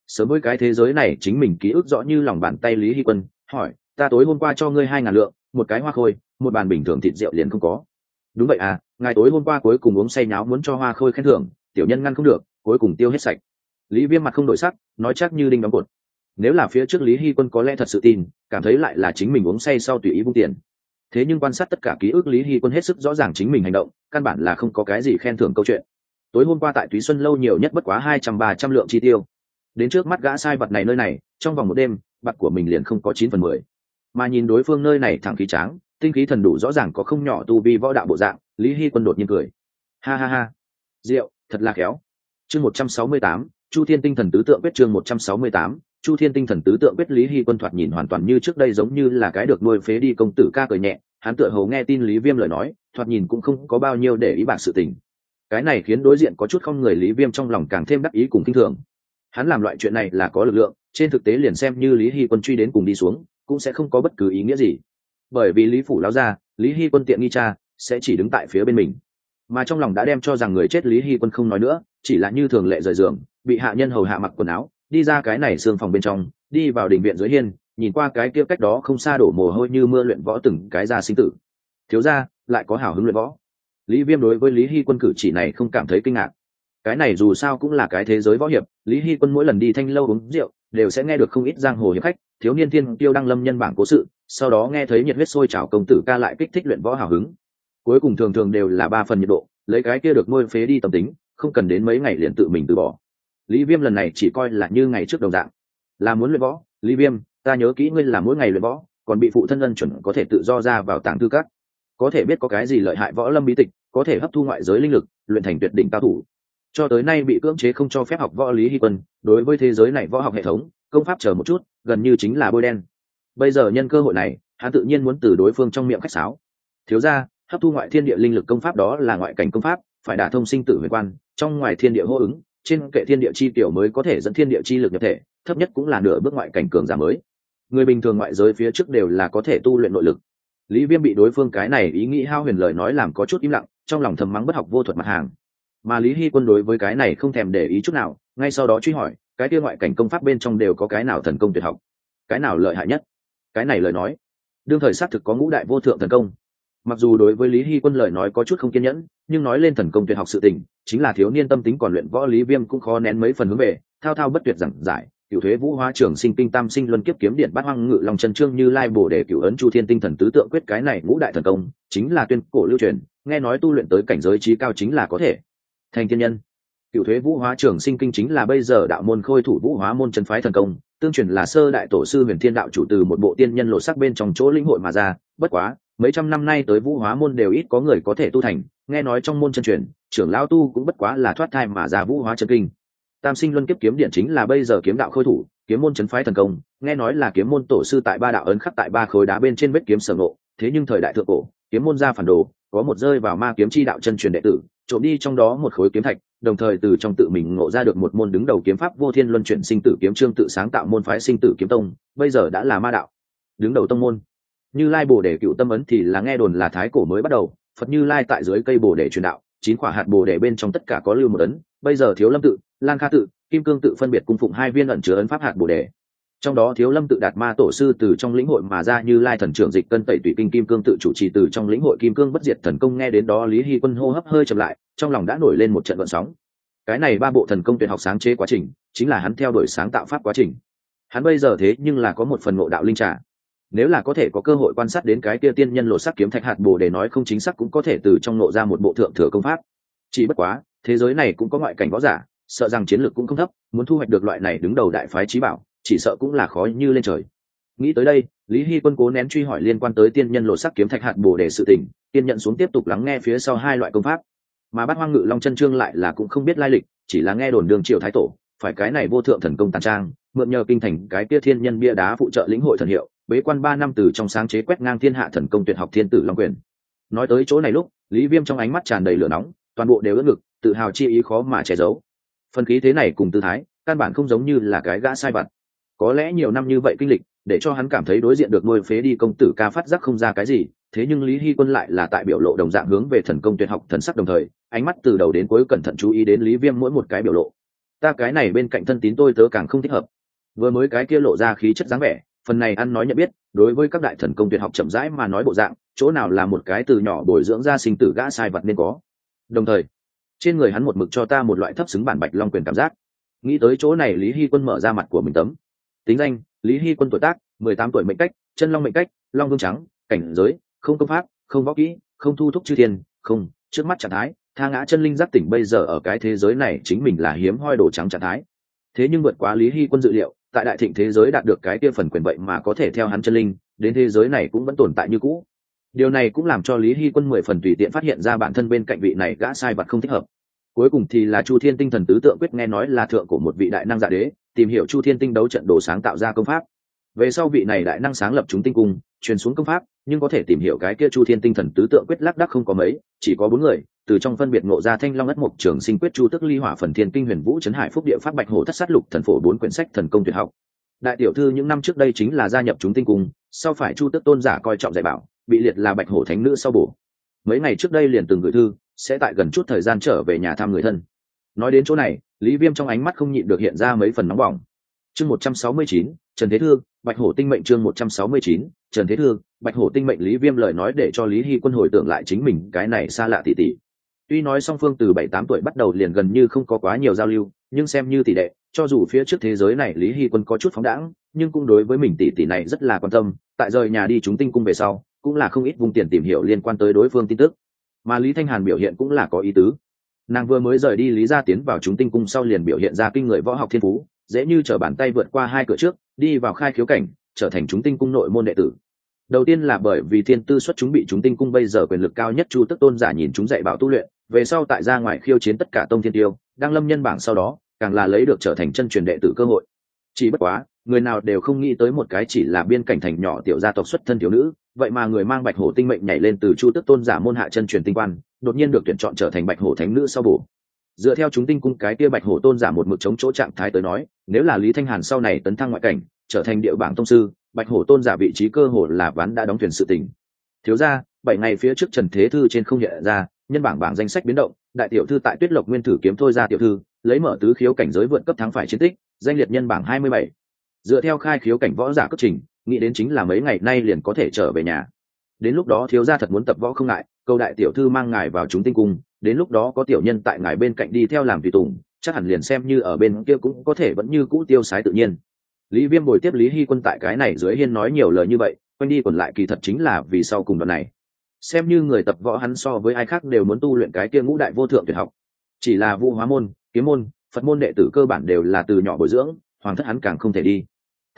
sớm với cái thế giới này chính mình ký ức rõ như lòng bàn tay lý hy quân, hỏi, ta tối hôm qua cho ngươi hai ngàn lượng, một cái hoa khôi, một bàn bình thường thịt rượu liền không có. Đúng vậy à ngài tối hôm qua cuối cùng uống say nháo muốn cho hoa khôi khen thưởng, tiểu nhân ngăn không được, cuối cùng tiêu hết sạch. Lý viêm mặt không đổi sắc, nói chắc như đinh đóng cột nếu là phía trước lý hy quân có lẽ thật sự tin, cảm thấy lại là chính mình uống say sau tùy ý vung tiền. Thế nhưng quan sát tất cả ký ức lý hy quân hết sức rõ ràng chính mình hành động, căn bản là không có cái gì khen thưởng câu chuyện. Tối hôm qua tại túy xuân lâu nhiều nhất bất quá hai trăm ba trăm lượng chi tiêu. Đến trước mắt gã sai vật này nơi này, trong vòng một đêm, bạc của mình liền không có chín phần mười. Mà nhìn đối phương nơi này thẳng khí tráng, tinh khí thần đủ rõ ràng có không nhỏ tu vi võ đạo bộ dạng, lý hy quân đột nhiên cười. Ha ha ha. Rượu, thật là khéo. Chương một trăm sáu mươi tám, chu thiên tinh thần tứ tượng quyết chương một trăm sáu mươi tám chu thiên tinh thần tứ tượng quyết lý hy quân thoạt nhìn hoàn toàn như trước đây giống như là cái được nuôi phế đi công tử ca cười nhẹ, hắn tựa hầu nghe tin lý viêm lời nói, thoạt nhìn cũng không có bao nhiêu để ý bạc sự tình. Cái này khiến đối diện có chút không người lý viêm trong lòng càng thêm đắc ý cùng kinh thường. Hắn làm loại chuyện này là có lực lượng, trên thực tế liền xem như lý hy quân truy đến cùng đi xuống, cũng sẽ không có bất cứ ý nghĩa gì. Bởi vì lý phủ lao ra lý hy quân tiện nghi cha, sẽ chỉ đứng tại phía bên mình. Mà trong lòng đã đem cho rằng người chết lý hy quân không nói nữa, chỉ là như thường lệ rời giường, bị hạ nhân hầu hạ mặc quần áo đi ra cái này xương phòng bên trong, đi vào đình viện dưới hiên, nhìn qua cái kia cách đó không xa đổ mồ hôi như mưa luyện võ từng cái ra sinh tử. Thiếu ra lại có hào hứng luyện võ. Lý viêm đối với lý hy quân cử chỉ này không cảm thấy kinh ngạc. Cái này dù sao cũng là cái thế giới võ hiệp, lý hy quân mỗi lần đi thanh lâu uống rượu, đều sẽ nghe được không ít giang hồ hiệp khách, thiếu niên thiên tiêu đăng lâm nhân bảng cố sự, sau đó nghe thấy nhiệt huyết sôi trào công tử ca lại kích thích luyện võ hào hứng. Cuối cùng thường thường đều là ba phần nhiệt độ, lấy cái kia được nuôi phế đi tâm tính, không cần đến mấy ngày liền tự mình từ bỏ lý viêm lần này chỉ coi là như ngày trước đồng dạng. Là muốn luyện võ. Lý viêm, ta nhớ kỹ ngươi là mỗi ngày luyện võ, còn bị phụ thân ân chuẩn có thể tự do ra vào tàng thư các. Có thể biết có cái gì lợi hại võ lâm bí tịch, có thể hấp thu ngoại giới linh lực, luyện thành tuyệt đỉnh cao thủ. Cho tới nay bị cưỡng chế không cho phép học võ lý hy quân, đối với thế giới này võ học hệ thống, công pháp chờ một chút, gần như chính là bôi đen. Bây giờ nhân cơ hội này, hắn tự nhiên muốn từ đối phương trong miệng khách sáo. Thiếu ra hấp thu ngoại thiên địa linh lực công pháp đó là ngoại cảnh công pháp, phải đả thông sinh tử huyền quan, trong ngoài thiên địa hô ứng trên kệ thiên địa chi tiểu mới có thể dẫn thiên địa chi lực nhập thể, thấp nhất cũng là nửa bước ngoại cảnh cường giả mới. Người bình thường ngoại giới phía trước đều là có thể tu luyện nội lực. Lý viêm bị đối phương cái này ý nghĩ hao huyền lời nói làm có chút im lặng, trong lòng thầm mắng bất học vô thuật mặt hàng. Mà lý hy quân đối với cái này không thèm để ý chút nào, ngay sau đó truy hỏi, cái kia ngoại cảnh công pháp bên trong đều có cái nào thần công tuyệt học? Cái nào lợi hại nhất? Cái này lời nói, đương thời xác thực có ngũ đại vô thượng thần công. Mặc dù đối với lý hy quân lời nói có chút không kiên nhẫn, nhưng nói lên thần công tuyệt học sự tình chính là thiếu niên tâm tính còn luyện võ lý viêm cũng khó nén mấy phần hướng về, thao thao bất tuyệt giảng giải cựu thuế vũ hóa trường sinh kinh tam sinh luân kiếp kiếm điện bát hoang ngự lòng chân trương như lai bổ để cựu ấn chu thiên tinh thần tứ tượng quyết cái này ngũ đại thần công, chính là tuyên cổ lưu truyền, nghe nói tu luyện tới cảnh giới trí cao chính là có thể. Thành thiên nhân cựu thuế vũ hóa trường sinh kinh chính là bây giờ đạo môn khôi thủ vũ hóa môn chân phái thần công, tương truyền là sơ đại tổ sư huyền thiên đạo chủ từ một bộ tiên nhân lộ sắc bên trong chỗ linh hội mà ra, bất quá mấy trăm năm nay tới vũ hóa môn đều ít có người có thể tu thành, nghe nói trong môn chân truyền, trưởng lão tu cũng bất quá là thoát thai mà ra vũ hóa chân kinh tam sinh luân kiếp kiếm điện chính là bây giờ kiếm đạo khôi thủ, kiếm môn chấn phái thần công, nghe nói là kiếm môn tổ sư tại ba đạo ấn khắc tại ba khối đá bên trên vết kiếm sở ngộ. thế nhưng thời đại thượng cổ, kiếm môn ra phản đồ, có một rơi vào ma kiếm chi đạo chân truyền đệ tử, trộm đi trong đó một khối kiếm thạch, đồng thời từ trong tự mình ngộ ra được một môn đứng đầu kiếm pháp vô thiên luân chuyển sinh tử kiếm trương tự sáng tạo môn phái sinh tử kiếm tông, bây giờ đã là ma đạo đứng đầu tông môn như lai bồ đề cựu tâm ấn thì là nghe đồn là thái cổ mới bắt đầu, phật như lai tại dưới cây bồ đề truyền đạo, chín quả hạt bồ đề bên trong tất cả có lưu một ấn, bây giờ thiếu lâm tự lan kha tự, kim cương tự phân biệt cung phụng hai viên ẩn chứa ấn pháp hạt bồ đề. Trong đó thiếu lâm tự đạt ma tổ sư từ trong lĩnh hội mà ra như lai thần trưởng dịch cân tẩy tùy kinh kim cương tự chủ trì từ trong lĩnh hội kim cương bất diệt thần công nghe đến đó lý hy quân hô hấp hơi chậm lại, trong lòng đã nổi lên một trận vận sóng. Cái này ba bộ thần công tuyệt học sáng chế quá trình, chính là hắn theo đuổi sáng tạo pháp quá trình. Hắn bây giờ thế nhưng là có một phần ngộ đạo linh trà nếu là có thể có cơ hội quan sát đến cái kia tiên nhân lộ sắc kiếm thạch hạt bồ để nói không chính xác cũng có thể từ trong nộ ra một bộ thượng thừa công pháp. Chỉ bất quá, thế giới này cũng có ngoại cảnh võ giả, sợ rằng chiến lược cũng không thấp, muốn thu hoạch được loại này đứng đầu đại phái trí bảo, chỉ sợ cũng là khó như lên trời. Nghĩ tới đây, lý hy quân cố nén truy hỏi liên quan tới tiên nhân lộ sắc kiếm thạch hạt bồ để sự tình tiên nhận xuống tiếp tục lắng nghe phía sau hai loại công pháp. Mà bát hoang ngự long chân trương lại là cũng không biết lai lịch, chỉ là nghe đồn đường triều thái tổ, phải cái này vô thượng thần công tàn trang, mượn nhờ kinh thành cái kia thiên nhân bia đá phụ trợ lĩnh hội thần hiệu bế quan ba năm từ trong sáng chế quét ngang thiên hạ thần công tuyệt học thiên tử long quyền. Nói tới chỗ này lúc, lý viêm trong ánh mắt tràn đầy lửa nóng, toàn bộ đều ưỡn ngực, tự hào chi ý khó mà che giấu. Phần khí thế này cùng tư thái, căn bản không giống như là cái gã sai vặt. Có lẽ nhiều năm như vậy kinh lịch, để cho hắn cảm thấy đối diện được nuôi phế đi công tử ca phát giác không ra cái gì, thế nhưng lý hy quân lại là tại biểu lộ đồng dạng hướng về thần công tuyệt học thần sắc đồng thời, ánh mắt từ đầu đến cuối cẩn thận chú ý đến lý viêm mỗi một cái biểu lộ. Ta cái này bên cạnh thân tín tôi tớ càng không thích hợp. Vừa mới cái kia lộ ra khí chất dáng vẻ phần này ăn nói nhận biết, đối với các đại thần công tuyệt học chậm rãi mà nói bộ dạng, chỗ nào là một cái từ nhỏ bồi dưỡng ra sinh tử gã sai vật nên có. Đồng thời, trên người hắn một mực cho ta một loại thấp xứng bản bạch long quyền cảm giác. Nghĩ tới chỗ này lý hy quân mở ra mặt của mình tấm. Tính danh, lý hy quân tuổi tác, mười tám tuổi mệnh cách, chân long mệnh cách, long vương trắng, cảnh giới, không công pháp, không võ kỹ, không thu thúc chư thiên, không, trước mắt trạng thái, tha ngã chân linh giác tỉnh bây giờ ở cái thế giới này chính mình là hiếm hoi đồ trắng trạng thái. Thế nhưng vượt quá lý hy quân dự liệu tại đại thịnh thế giới đạt được cái kia phần quyền vậy mà có thể theo hắn chân linh, đến thế giới này cũng vẫn tồn tại như cũ. Điều này cũng làm cho lý hy quân mười phần tùy tiện phát hiện ra bản thân bên cạnh vị này gã sai vật không thích hợp. Cuối cùng thì là chu thiên tinh thần tứ tượng quyết nghe nói là thượng của một vị đại năng giả đế, tìm hiểu chu thiên tinh đấu trận đồ sáng tạo ra công pháp. Về sau vị này đại năng sáng lập chúng tinh cung truyền xuống công pháp, nhưng có thể tìm hiểu cái kia chu thiên tinh thần tứ tượng quyết lác đắc không có mấy, chỉ có bốn người, từ trong phân biệt ngộ ra thanh long ất mục trường sinh quyết, chu tức ly hỏa phần thiên kinh huyền vũ trấn hải phúc địa pháp bạch hồ thất sát lục, thần phổ bốn quyển sách, thần công tuyệt học. Đại tiểu thư những năm trước đây chính là gia nhập chúng tinh cung, sau phải chu tức tôn giả coi trọng dạy bảo, bị liệt là bạch hổ thánh nữ sau bổ. Mấy ngày trước đây liền từng gửi thư, sẽ tại gần chút thời gian trở về nhà thăm người thân. Nói đến chỗ này, lý viêm trong ánh mắt không nhịn được hiện ra mấy phần nóng bỏng chương một trăm sáu mươi chín, trần thế thương bạch hổ tinh mệnh chương một trăm sáu mươi chín, trần thế thương bạch hổ tinh mệnh lý viêm lời nói để cho lý hy quân hồi tưởng lại chính mình, cái này xa lạ tỉ tỉ. Tuy nói song phương từ bảy tám tuổi bắt đầu liền gần như không có quá nhiều giao lưu, nhưng xem như tỷ đệ, cho dù phía trước thế giới này lý hy quân có chút phóng đãng, nhưng cũng đối với mình tỷ tỷ này rất là quan tâm, tại rời nhà đi chúng tinh cung về sau, cũng là không ít vùng tiền tìm hiểu liên quan tới đối phương tin tức. Mà lý thanh hàn biểu hiện cũng là có ý tứ. Nàng vừa mới rời đi lý gia tiến vào chúng tinh cung sau liền biểu hiện ra kinh người võ học thiên phú dễ như t r ở bàn tay vượt qua hai cửa trước, đi vào khai khiếu cảnh, trở thành chúng tinh cung nội môn đệ tử. Đầu tiên là bởi vì thiên tư xuất chúng bị chúng tinh cung bây giờ quyền lực cao nhất chu tức tôn giả nhìn chúng dạy bảo tu luyện, về sau tại ra ngoài khiêu chiến tất cả tông thiên tiêu, đang lâm nhân bảng sau đó, càng là lấy được trở thành chân truyền đệ tử cơ hội. Chỉ bất quá, người nào đều không nghĩ tới một cái chỉ là biên cảnh thành nhỏ tiểu gia tộc xuất thân thiếu nữ, vậy mà người mang bạch hổ tinh mệnh nhảy lên từ chu tức tôn giả môn hạ chân truyền tinh quan, đột nhiên được tuyển chọn trở thành bạch hổ thánh nữ sau bổ dựa theo chúng tinh cung cái kia bạch hổ tôn giả một mực chống chỗ trạng thái tới nói, nếu là lý thanh hàn sau này tấn thăng ngoại cảnh, trở thành địa bảng tông sư, bạch hổ tôn giả vị trí cơ hồ là ván đã đóng thuyền sự tình. Thiếu ra bảy ngày phía trước trần thế thư trên không hiện ra, nhân bảng bảng danh sách biến động, đại tiểu thư tại tuyết lộc nguyên thử kiếm thôi ra tiểu thư, lấy mở tứ khiếu cảnh giới vượt cấp thắng phải chiến tích, danh liệt nhân bảng hai mươi bảy. Dựa theo khai khiếu cảnh võ giả cấp trình, nghĩ đến chính là mấy ngày nay liền có thể trở về nhà đến lúc đó thiếu gia thật muốn tập võ không ngại câu đại tiểu thư mang ngài vào chúng tinh cung, đến lúc đó có tiểu nhân tại ngài bên cạnh đi theo làm tùy tùng, chắc hẳn liền xem như ở bên kia cũng có thể vẫn như cũ tiêu sái tự nhiên. Lý viêm bồi tiếp lý hy quân tại cái này dưới hiên nói nhiều lời như vậy quanh đi còn lại kỳ thật chính là vì sau cùng đoạn này. Xem như người tập võ hắn so với ai khác đều muốn tu luyện cái kia ngũ đại vô thượng tuyệt học. Chỉ là vũ hóa môn, kiếm môn, phật môn đệ tử cơ bản đều là từ nhỏ bồi dưỡng, hoàng thất hắn càng không thể đi.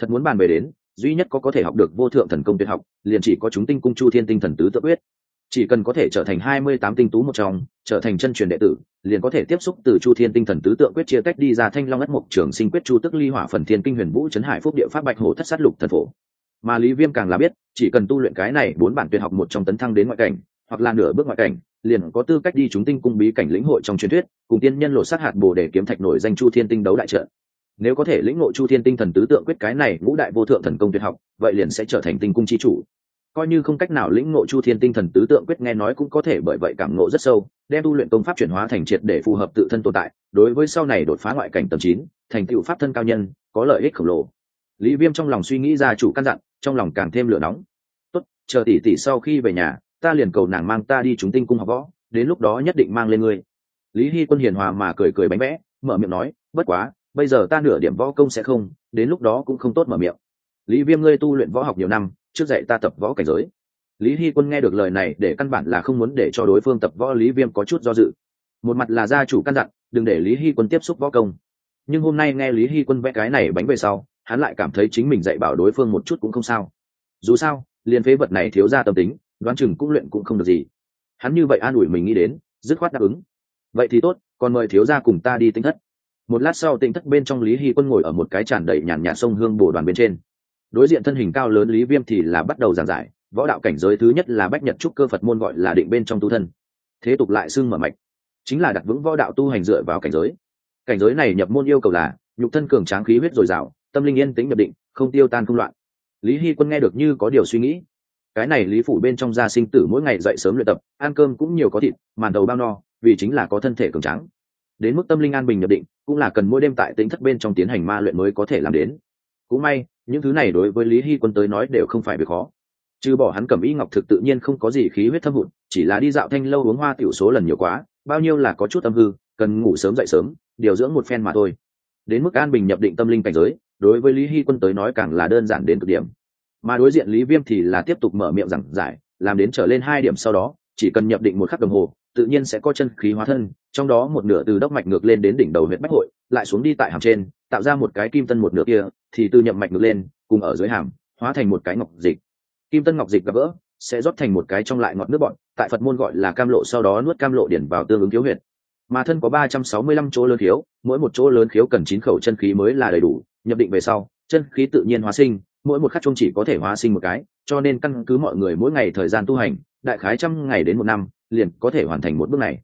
Thật muốn bàn về đến duy nhất có có thể học được vô thượng thần công tuyệt học, liền chỉ có chúng tinh cung chu thiên tinh thần tứ tự quyết. Chỉ cần có thể trở thành hai mươi tám tinh tú một trong, trở thành chân truyền đệ tử, liền có thể tiếp xúc từ chu thiên tinh thần tứ tượng quyết chia cách đi ra thanh long ất mục trường sinh quyết chu tức ly hỏa phần thiên kinh huyền vũ trấn hải phúc địa pháp bạch hồ thất sát lục thần phổ. Mà lý viêm càng là biết, chỉ cần tu luyện cái này bốn bản tuyệt học một trong tấn thăng đến ngoại cảnh, hoặc là nửa bước ngoại cảnh, liền có tư cách đi chúng tinh cung bí cảnh lĩnh hội trong truyền thuyết, cùng tiên nhân lộ sát hạt bồ để kiếm thạch nổi danh chu thiên tinh đấu đại trận nếu có thể lĩnh ngộ chu thiên tinh thần tứ tượng quyết cái này, ngũ đại vô thượng thần công tuyệt học, vậy liền sẽ trở thành tinh cung chi chủ. Coi như không cách nào lĩnh ngộ chu thiên tinh thần tứ tượng quyết nghe nói cũng có thể bởi vậy cảm ngộ rất sâu, đem tu luyện công pháp chuyển hóa thành triệt để phù hợp tự thân tồn tại, đối với sau này đột phá ngoại cảnh tầm chín, thành tựu pháp thân cao nhân, có lợi ích khổng lồ. Lý viêm trong lòng suy nghĩ ra chủ căn dặn, trong lòng càng thêm lửa nóng. Tốt, chờ tỷ tỷ sau khi về nhà, ta liền cầu nàng mang ta đi chúng tinh cung học võ, đến lúc đó nhất định mang lên ngươi. Lý hy quân hiền hòa mà cười cười bánh vẽ, mở miệng nói, bất quá bây giờ ta nửa điểm võ công sẽ không, đến lúc đó cũng không tốt mở miệng. Lý viêm, ngươi tu luyện võ học nhiều năm, trước dạy ta tập võ cảnh giới. Lý hy quân nghe được lời này, để căn bản là không muốn để cho đối phương tập võ lý viêm có chút do dự. Một mặt là gia chủ căn dặn, đừng để lý hy quân tiếp xúc võ công. Nhưng hôm nay nghe lý hy quân vẽ cái này bánh về sau, hắn lại cảm thấy chính mình dạy bảo đối phương một chút cũng không sao. Dù sao, liền phế vật này thiếu ra tâm tính, đoán chừng cũng luyện cũng không được gì. Hắn như vậy an ủi mình nghĩ đến, dứt khoát đáp ứng. Vậy thì tốt, còn mời thiếu ra cùng ta đi tính thất một lát sau tinh thất bên trong lý hy quân ngồi ở một cái tràn đầy nhàn nhạt sông hương bồ đoàn bên trên. Đối diện thân hình cao lớn lý viêm thì là bắt đầu giảng giải, võ đạo cảnh giới thứ nhất là bách nhật trúc cơ phật môn gọi là định bên trong tu thân. Thế tục lại xưng mở mạch, chính là đặt vững võ đạo tu hành dựa vào cảnh giới. Cảnh giới này nhập môn yêu cầu là nhục thân cường tráng khí huyết dồi dào, tâm linh yên tĩnh nhập định, không tiêu tan không loạn. Lý hy quân nghe được như có điều suy nghĩ. Cái này lý phủ bên trong gia sinh tử mỗi ngày dậy sớm luyện tập, ăn cơm cũng nhiều có thịt, màn đầu bao no, vì chính là có thân thể cường tráng. Đến mức tâm linh an bình nhập định cũng là cần mỗi đêm tại tính thất bên trong tiến hành ma luyện mới có thể làm đến. Cũng may, những thứ này đối với lý hy quân tới nói đều không phải việc khó. Trừ bỏ hắn cầm y ngọc thực tự nhiên không có gì khí huyết thâm hụt, chỉ là đi dạo thanh lâu uống hoa tiểu số lần nhiều quá, bao nhiêu là có chút âm hư, cần ngủ sớm dậy sớm, điều dưỡng một phen mà thôi. Đến mức an bình nhập định tâm linh cảnh giới, đối với lý hy quân tới nói càng là đơn giản đến cực điểm. Mà đối diện lý viêm thì là tiếp tục mở miệng giảng giải, làm đến trở lên hai điểm sau đó, chỉ cần nhập định một khắc đồng hồ tự nhiên sẽ có chân khí hóa thân, trong đó một nửa từ đốc mạch ngược lên đến đỉnh đầu huyện bách hội, lại xuống đi tại hàm trên, tạo ra một cái kim tân một nửa kia, thì từ nhậm mạch ngược lên, cùng ở dưới hàm, hóa thành một cái ngọc dịch. Kim tân ngọc dịch gặp vỡ sẽ rót thành một cái trong lại ngọt nước bọn tại phật môn gọi là cam lộ, sau đó nuốt cam lộ điển vào tương ứng thiếu huyệt. Mà thân có ba trăm sáu mươi lăm chỗ lớn khiếu, mỗi một chỗ lớn khiếu cần chín khẩu chân khí mới là đầy đủ, nhập định về sau, chân khí tự nhiên hóa sinh, mỗi một khắc chung chỉ có thể hóa sinh một cái, cho nên căn cứ mọi người mỗi ngày thời gian tu hành, đại khái trăm ngày đến một năm liền có thể hoàn thành một bước này.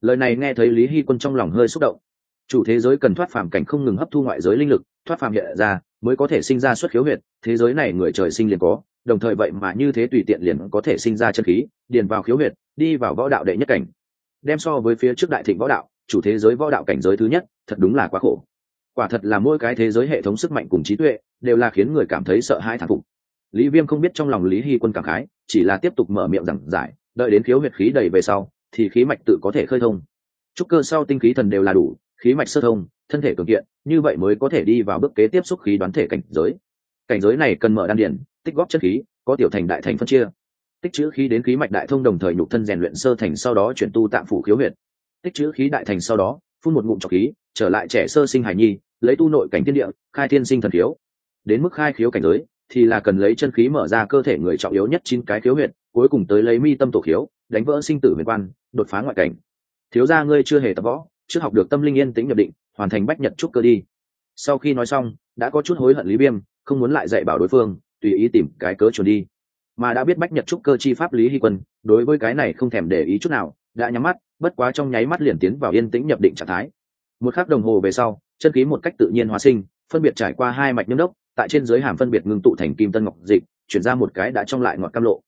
Lời này nghe thấy lý hy quân trong lòng hơi xúc động. Chủ thế giới cần thoát phàm cảnh không ngừng hấp thu ngoại giới linh lực, thoát phàm hiện ra mới có thể sinh ra xuất khiếu huyệt, thế giới này người trời sinh liền có, đồng thời vậy mà như thế tùy tiện liền có thể sinh ra chân khí, điền vào khiếu huyệt, đi vào võ đạo đệ nhất cảnh. Đem so với phía trước đại thịnh võ đạo, chủ thế giới võ đạo cảnh giới thứ nhất, thật đúng là quá khổ. Quả thật là mỗi cái thế giới hệ thống sức mạnh cùng trí tuệ đều là khiến người cảm thấy sợ hãi thản phục. Lý viêm không biết trong lòng lý hy quân cảm khái, chỉ là tiếp tục mở miệng giảng giải đợi đến khiếu huyệt khí đầy về sau, thì khí mạch tự có thể khơi thông. Trúc cơ sau tinh khí thần đều là đủ, khí mạch sơ thông, thân thể cường kiện, như vậy mới có thể đi vào bước kế tiếp xúc khí đoán thể cảnh giới. Cảnh giới này cần mở đan điển, tích góp chất khí, có tiểu thành đại thành phân chia. Tích chữ khí đến khí mạch đại thông đồng thời nhục thân rèn luyện sơ thành sau đó chuyển tu tạm phủ khiếu huyệt. Tích chữ khí đại thành sau đó, phun một ngụm trọc khí, trở lại trẻ sơ sinh hải nhi, lấy tu nội cảnh thiên địa, khai thiên sinh thần khiếu. Đến mức khai khiếu cảnh giới thì là cần lấy chân khí mở ra cơ thể người trọng yếu nhất chín cái khiếu huyệt, cuối cùng tới lấy mi tâm tổ khiếu, đánh vỡ sinh tử huyền quan, đột phá ngoại cảnh. Thiếu gia ngươi chưa hề tập võ chưa học được tâm linh yên tĩnh nhập định, hoàn thành bách nhật trúc cơ đi. Sau khi nói xong, đã có chút hối hận lý viêm, không muốn lại dạy bảo đối phương, tùy ý tìm cái cớ chuồn đi. Mà đã biết bách nhật trúc cơ chi pháp lý hy quân, đối với cái này không thèm để ý chút nào, đã nhắm mắt, bất quá trong nháy mắt liền tiến vào yên tĩnh nhập định trạng thái. Một khắc đồng hồ về sau, chân khí một cách tự nhiên hóa sinh, phân biệt trải qua hai mạch nhâm đốc tại trên giới hàm phân biệt ngưng tụ thành kim tân ngọc dịch, chuyển ra một cái đã trong lại ngọt cam lộ.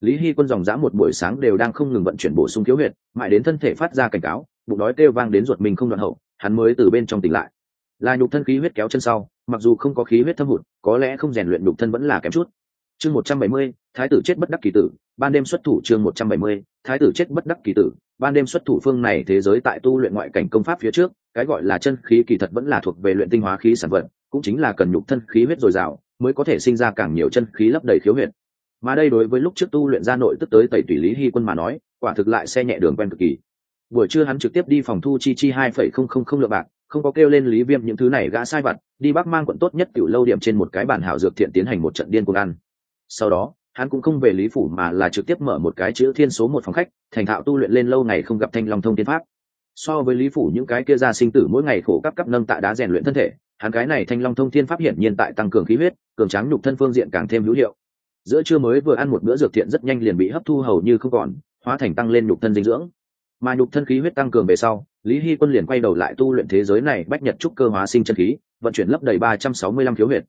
Lý hy quân dòng dã một buổi sáng đều đang không ngừng vận chuyển bổ sung thiếu huyệt, mãi đến thân thể phát ra cảnh cáo, bụng đói kêu vang đến ruột mình không đoạn hậu, hắn mới từ bên trong tỉnh lại. Là nhục thân khí huyết kéo chân sau, mặc dù không có khí huyết thâm hụt, có lẽ không rèn luyện nhục thân vẫn là kém chút. Chương một trăm bảy mươi, thái tử chết bất đắc kỳ tử, ban đêm xuất thủ chương một trăm bảy mươi, thái tử chết bất đắc kỳ tử ban đêm xuất thủ phương này thế giới tại tu luyện ngoại cảnh công pháp phía trước, cái gọi là chân khí kỳ thật vẫn là thuộc về luyện tinh hóa khí sản vật, cũng chính là cần nhục thân khí huyết dồi dào mới có thể sinh ra càng nhiều chân khí lấp đầy khiếu huyệt. Mà đây đối với lúc trước tu luyện ra nội tức tới tẩy tùy lý hy quân mà nói, quả thực lại xe nhẹ đường quen cực kỳ. Buổi trưa hắn trực tiếp đi phòng thu chi chi hai phẩy không không không lượng bạc, không có kêu lên lý viêm những thứ này gã sai vặt, đi bắc mang quận tốt nhất cựu lâu điểm trên một cái bản hảo dược thiện tiến hành một trận điên cuồng ăn. Sau đó hắn cũng không về lý phủ mà là trực tiếp mở một cái chữ thiên số một phòng khách, thành thạo tu luyện lên lâu ngày không gặp thanh long thông thiên pháp. So với lý phủ những cái kia ra sinh tử mỗi ngày khổ cấp cấp nâng tạ đá rèn luyện thân thể, hắn cái này thanh long thông thiên pháp hiển nhiên tại tăng cường khí huyết, cường tráng nhục thân phương diện càng thêm hữu hiệu. Giữa trưa mới vừa ăn một bữa dược thiện rất nhanh liền bị hấp thu hầu như không còn, hóa thành tăng lên nhục thân dinh dưỡng. Mà nhục thân khí huyết tăng cường về sau, lý hy quân liền quay đầu lại tu luyện thế giới này bách nhật trúc cơ hóa sinh chân khí, vận chuyển lấp đầy ba trăm sáu mươi lăm khiếu huyệt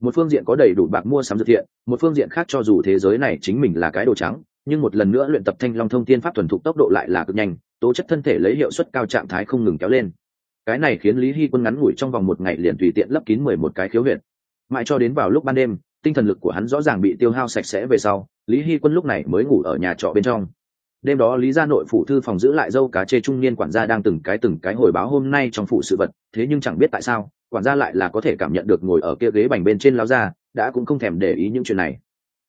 một phương diện có đầy đủ bạc mua sắm dược thiện, một phương diện khác cho dù thế giới này chính mình là cái đồ trắng, nhưng một lần nữa luyện tập thanh long thông tiên pháp thuần thục tốc độ lại là cực nhanh, tố chất thân thể lấy hiệu suất cao trạng thái không ngừng kéo lên. Cái này khiến lý hy quân ngắn ngủi trong vòng một ngày liền tùy tiện lấp kín mười một cái khiếu huyệt. Mãi cho đến vào lúc ban đêm, tinh thần lực của hắn rõ ràng bị tiêu hao sạch sẽ về sau, lý hy quân lúc này mới ngủ ở nhà trọ bên trong đêm đó lý gia nội phủ thư phòng giữ lại dâu cá chê trung niên quản gia đang từng cái từng cái hồi báo hôm nay trong phủ sự vật, thế nhưng chẳng biết tại sao, quản gia lại là có thể cảm nhận được ngồi ở kia ghế bành bên trên lao ra, đã cũng không thèm để ý những chuyện này.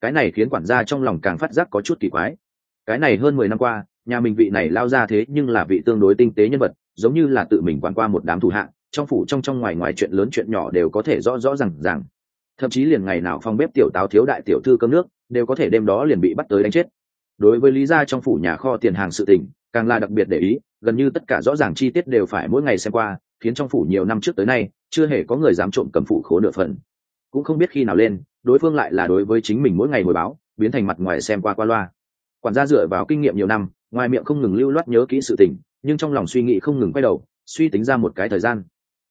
Cái này khiến quản gia trong lòng càng phát giác có chút kỳ quái. Cái này hơn mười năm qua, nhà mình vị này lao ra thế nhưng là vị tương đối tinh tế nhân vật, giống như là tự mình quán qua một đám thủ hạng trong phủ trong trong ngoài ngoài chuyện lớn chuyện nhỏ đều có thể rõ rõ r à n g rằng thậm chí liền ngày nào phong bếp tiểu táo thiếu đại tiểu thư cơm nước, đều có thể đêm đó liền bị bắt tới đánh chết đối với lý gia trong phủ nhà kho tiền hàng sự tình, càng là đặc biệt để ý, gần như tất cả rõ ràng chi tiết đều phải mỗi ngày xem qua, khiến trong phủ nhiều năm trước tới nay, chưa hề có người dám trộm cầm phủ khố nửa phần. Cũng không biết khi nào lên, đối phương lại là đối với chính mình mỗi ngày hồi báo, biến thành mặt ngoài xem qua qua loa. Quản gia dựa vào kinh nghiệm nhiều năm, ngoài miệng không ngừng lưu loát nhớ kỹ sự tình, nhưng trong lòng suy nghĩ không ngừng quay đầu, suy tính ra một cái thời gian.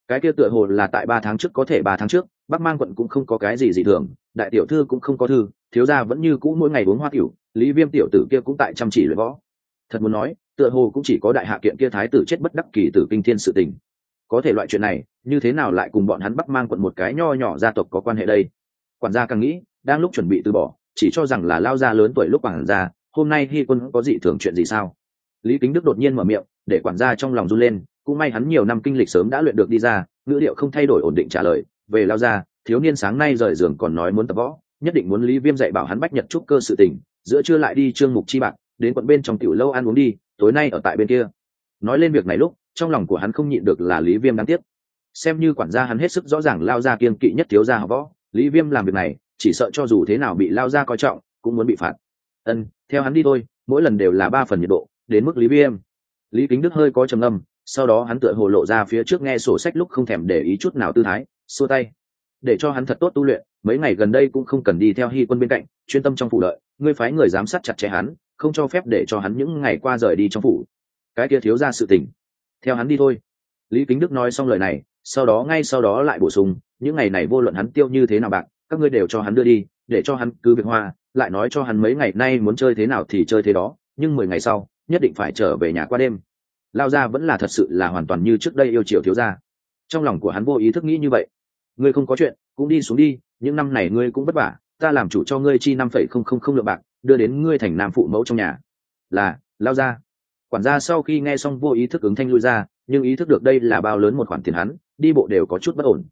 Cái kia tựa hồ là tại ba tháng trước, có thể ba tháng trước bắc mang quận cũng không có cái gì dị thường, đại tiểu thư cũng không có thư, thiếu gia vẫn như cũ mỗi ngày uống hoa tiểu, lý viêm tiểu tử kia cũng tại chăm chỉ luyện võ. Thật muốn nói, tựa hồ cũng chỉ có đại hạ kiện kia thái tử chết bất đắc kỳ tử kinh thiên sự tình. Có thể loại chuyện này, như thế nào lại cùng bọn hắn bắc mang quận một cái nho nhỏ gia tộc có quan hệ đây? Quản gia càng nghĩ, đang lúc chuẩn bị từ bỏ, chỉ cho rằng là lao gia lớn tuổi lúc quản gia, hôm nay hy quân có dị thường chuyện gì sao? Lý kính đức đột nhiên mở miệng, để quản gia trong lòng run lên, cũng may hắn nhiều năm kinh lịch sớm đã luyện được đi ra, ngữ liệu không thay đổi ổn định trả lời về lao ra, thiếu niên sáng nay rời giường còn nói muốn tập võ nhất định muốn lý viêm dạy bảo hắn bách nhật trúc cơ sự tình giữa trưa lại đi trương mục chi bạc đến quận bên trong tiểu lâu ăn uống đi tối nay ở tại bên kia. Nói lên việc này lúc trong lòng của hắn không nhịn được là lý viêm đáng tiếc xem như quản gia hắn hết sức rõ ràng lao ra kiên kỵ nhất thiếu gia học võ lý viêm làm việc này chỉ sợ cho dù thế nào bị lao ra coi trọng cũng muốn bị phạt. Ân theo hắn đi thôi mỗi lần đều là ba phần nhiệt độ đến mức lý viêm. Lý kính đức hơi có trầm âm sau đó hắn tựa hồ lộ ra phía trước nghe sổ sách lúc không thèm để ý chút nào tư thái xua tay. Để cho hắn thật tốt tu luyện, mấy ngày gần đây cũng không cần đi theo hy quân bên cạnh, chuyên tâm trong phủ lợi ngươi phái người giám sát chặt chẽ hắn, không cho phép để cho hắn những ngày qua rời đi trong phủ. Cái kia thiếu ra sự tình. Theo hắn đi thôi. Lý kính đức nói xong lời này, sau đó ngay sau đó lại bổ sung, những ngày này vô luận hắn tiêu như thế nào bạn các ngươi đều cho hắn đưa đi, để cho hắn cứ việc hoa, lại nói cho hắn mấy ngày nay muốn chơi thế nào thì chơi thế đó, nhưng mười ngày sau, nhất định phải trở về nhà qua đêm. Lao ra vẫn là thật sự là hoàn toàn như trước đây yêu chiều thiếu ra trong lòng của hắn vô ý thức nghĩ như vậy ngươi không có chuyện, cũng đi xuống đi, những năm này ngươi cũng vất vả, ta làm chủ cho ngươi chi năm phẩy không không không lượng bạc, đưa đến ngươi thành nam phụ mẫu trong nhà. Là, lao ra. Quản gia sau khi nghe xong vô ý thức ứng thanh lui ra, nhưng ý thức được đây là bao lớn một khoản tiền hắn, đi bộ đều có chút bất ổn.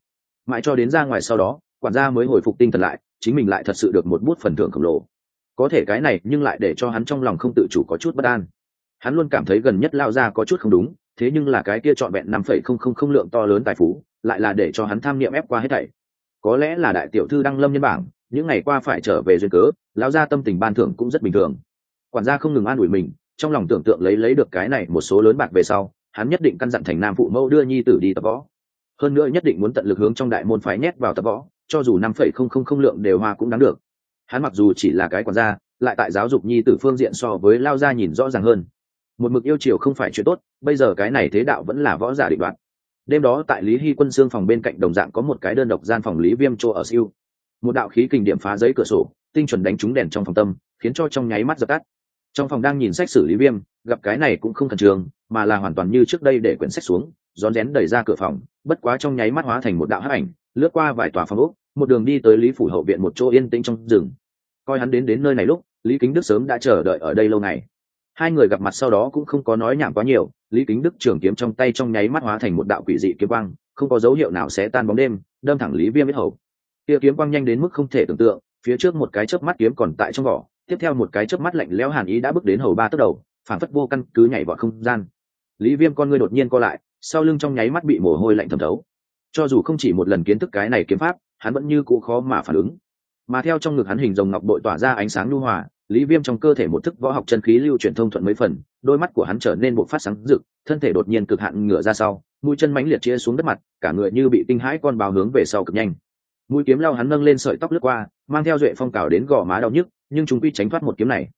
Mãi cho đến ra ngoài sau đó, quản gia mới hồi phục tinh thần lại, chính mình lại thật sự được một bút phần thưởng khổng lồ. Có thể cái này nhưng lại để cho hắn trong lòng không tự chủ có chút bất an. Hắn luôn cảm thấy gần nhất lao ra có chút không đúng thế nhưng là cái kia trọn vẹn năm phẩy không không không lượng to lớn tài phú, lại là để cho hắn tham niệm ép qua hết thảy. Có lẽ là đại tiểu thư đăng lâm nhân bảng, những ngày qua phải trở về duyên cớ, lão gia tâm tình ban thưởng cũng rất bình thường. Quản gia không ngừng an ủi mình, trong lòng tưởng tượng lấy lấy được cái này một số lớn bạc về sau, hắn nhất định căn dặn thành nam phụ mẫu đưa nhi tử đi tập võ. Hơn nữa nhất định muốn tận lực hướng trong đại môn phái nhét vào tập võ, cho dù năm phẩy không không không lượng đều hoa cũng đáng được. Hắn mặc dù chỉ là cái quản gia, lại tại giáo dục nhi tử phương diện so với lao gia nhìn rõ ràng hơn một mực yêu chiều không phải chuyện tốt, bây giờ cái này thế đạo vẫn là võ giả định đoạn đêm đó tại lý hy quân xương phòng bên cạnh đồng dạng có một cái đơn độc gian phòng lý viêm chỗ ở siêu. Một đạo khí kình điểm phá giấy cửa sổ, tinh chuẩn đánh trúng đèn trong phòng tâm, khiến cho trong nháy mắt dập tắt. Trong phòng đang nhìn sách xử lý viêm, gặp cái này cũng không khẩn trường mà là hoàn toàn như trước đây để quyển sách xuống, rón rén đẩy ra cửa phòng, bất quá trong nháy mắt hóa thành một đạo hắc ảnh, lướt qua vài tòa phòng úc một đường đi tới lý phủ hậu viện một chỗ yên tĩnh trong rừng. Coi hắn đến đến nơi này lúc, lý kính đức sớm đã chờ đợi ở đây lâu ngày hai người gặp mặt sau đó cũng không có nói nhảm quá nhiều, lý kính đức trường kiếm trong tay trong nháy mắt hóa thành một đạo quỷ dị kiếm quang, không có dấu hiệu nào sẽ tan bóng đêm, đâm thẳng lý viêm biết hầu. Kia kiếm quang nhanh đến mức không thể tưởng tượng, phía trước một cái chớp mắt kiếm còn tại trong vỏ, tiếp theo một cái chớp mắt lạnh lẽo hàn ý đã bước đến hầu ba tấc đầu, phản phất vô căn cứ nhảy vọt không gian. Lý viêm con ngươi đột nhiên co lại, sau lưng trong nháy mắt bị mồ hôi lạnh thẩm thấu. Cho dù không chỉ một lần kiến thức cái này kiếm pháp, hắn vẫn như cũ khó mà phản ứng. Mà theo trong ngực hắn hình rồng ngọc bội tỏa ra ánh sáng nhu hòa lý viêm trong cơ thể một thức võ học chân khí lưu truyền thông thuận mấy phần, đôi mắt của hắn trở nên bộ phát sáng rực, thân thể đột nhiên cực hạn ngửa ra sau, mũi chân mánh liệt chia xuống đất mặt, cả người như bị tinh hãi con bào hướng về sau cực nhanh. Mũi kiếm lao hắn nâng lên sợi tóc lướt qua, mang theo duệ phong cào đến gò má đau nhức, nhưng chúng quy tránh thoát một kiếm này.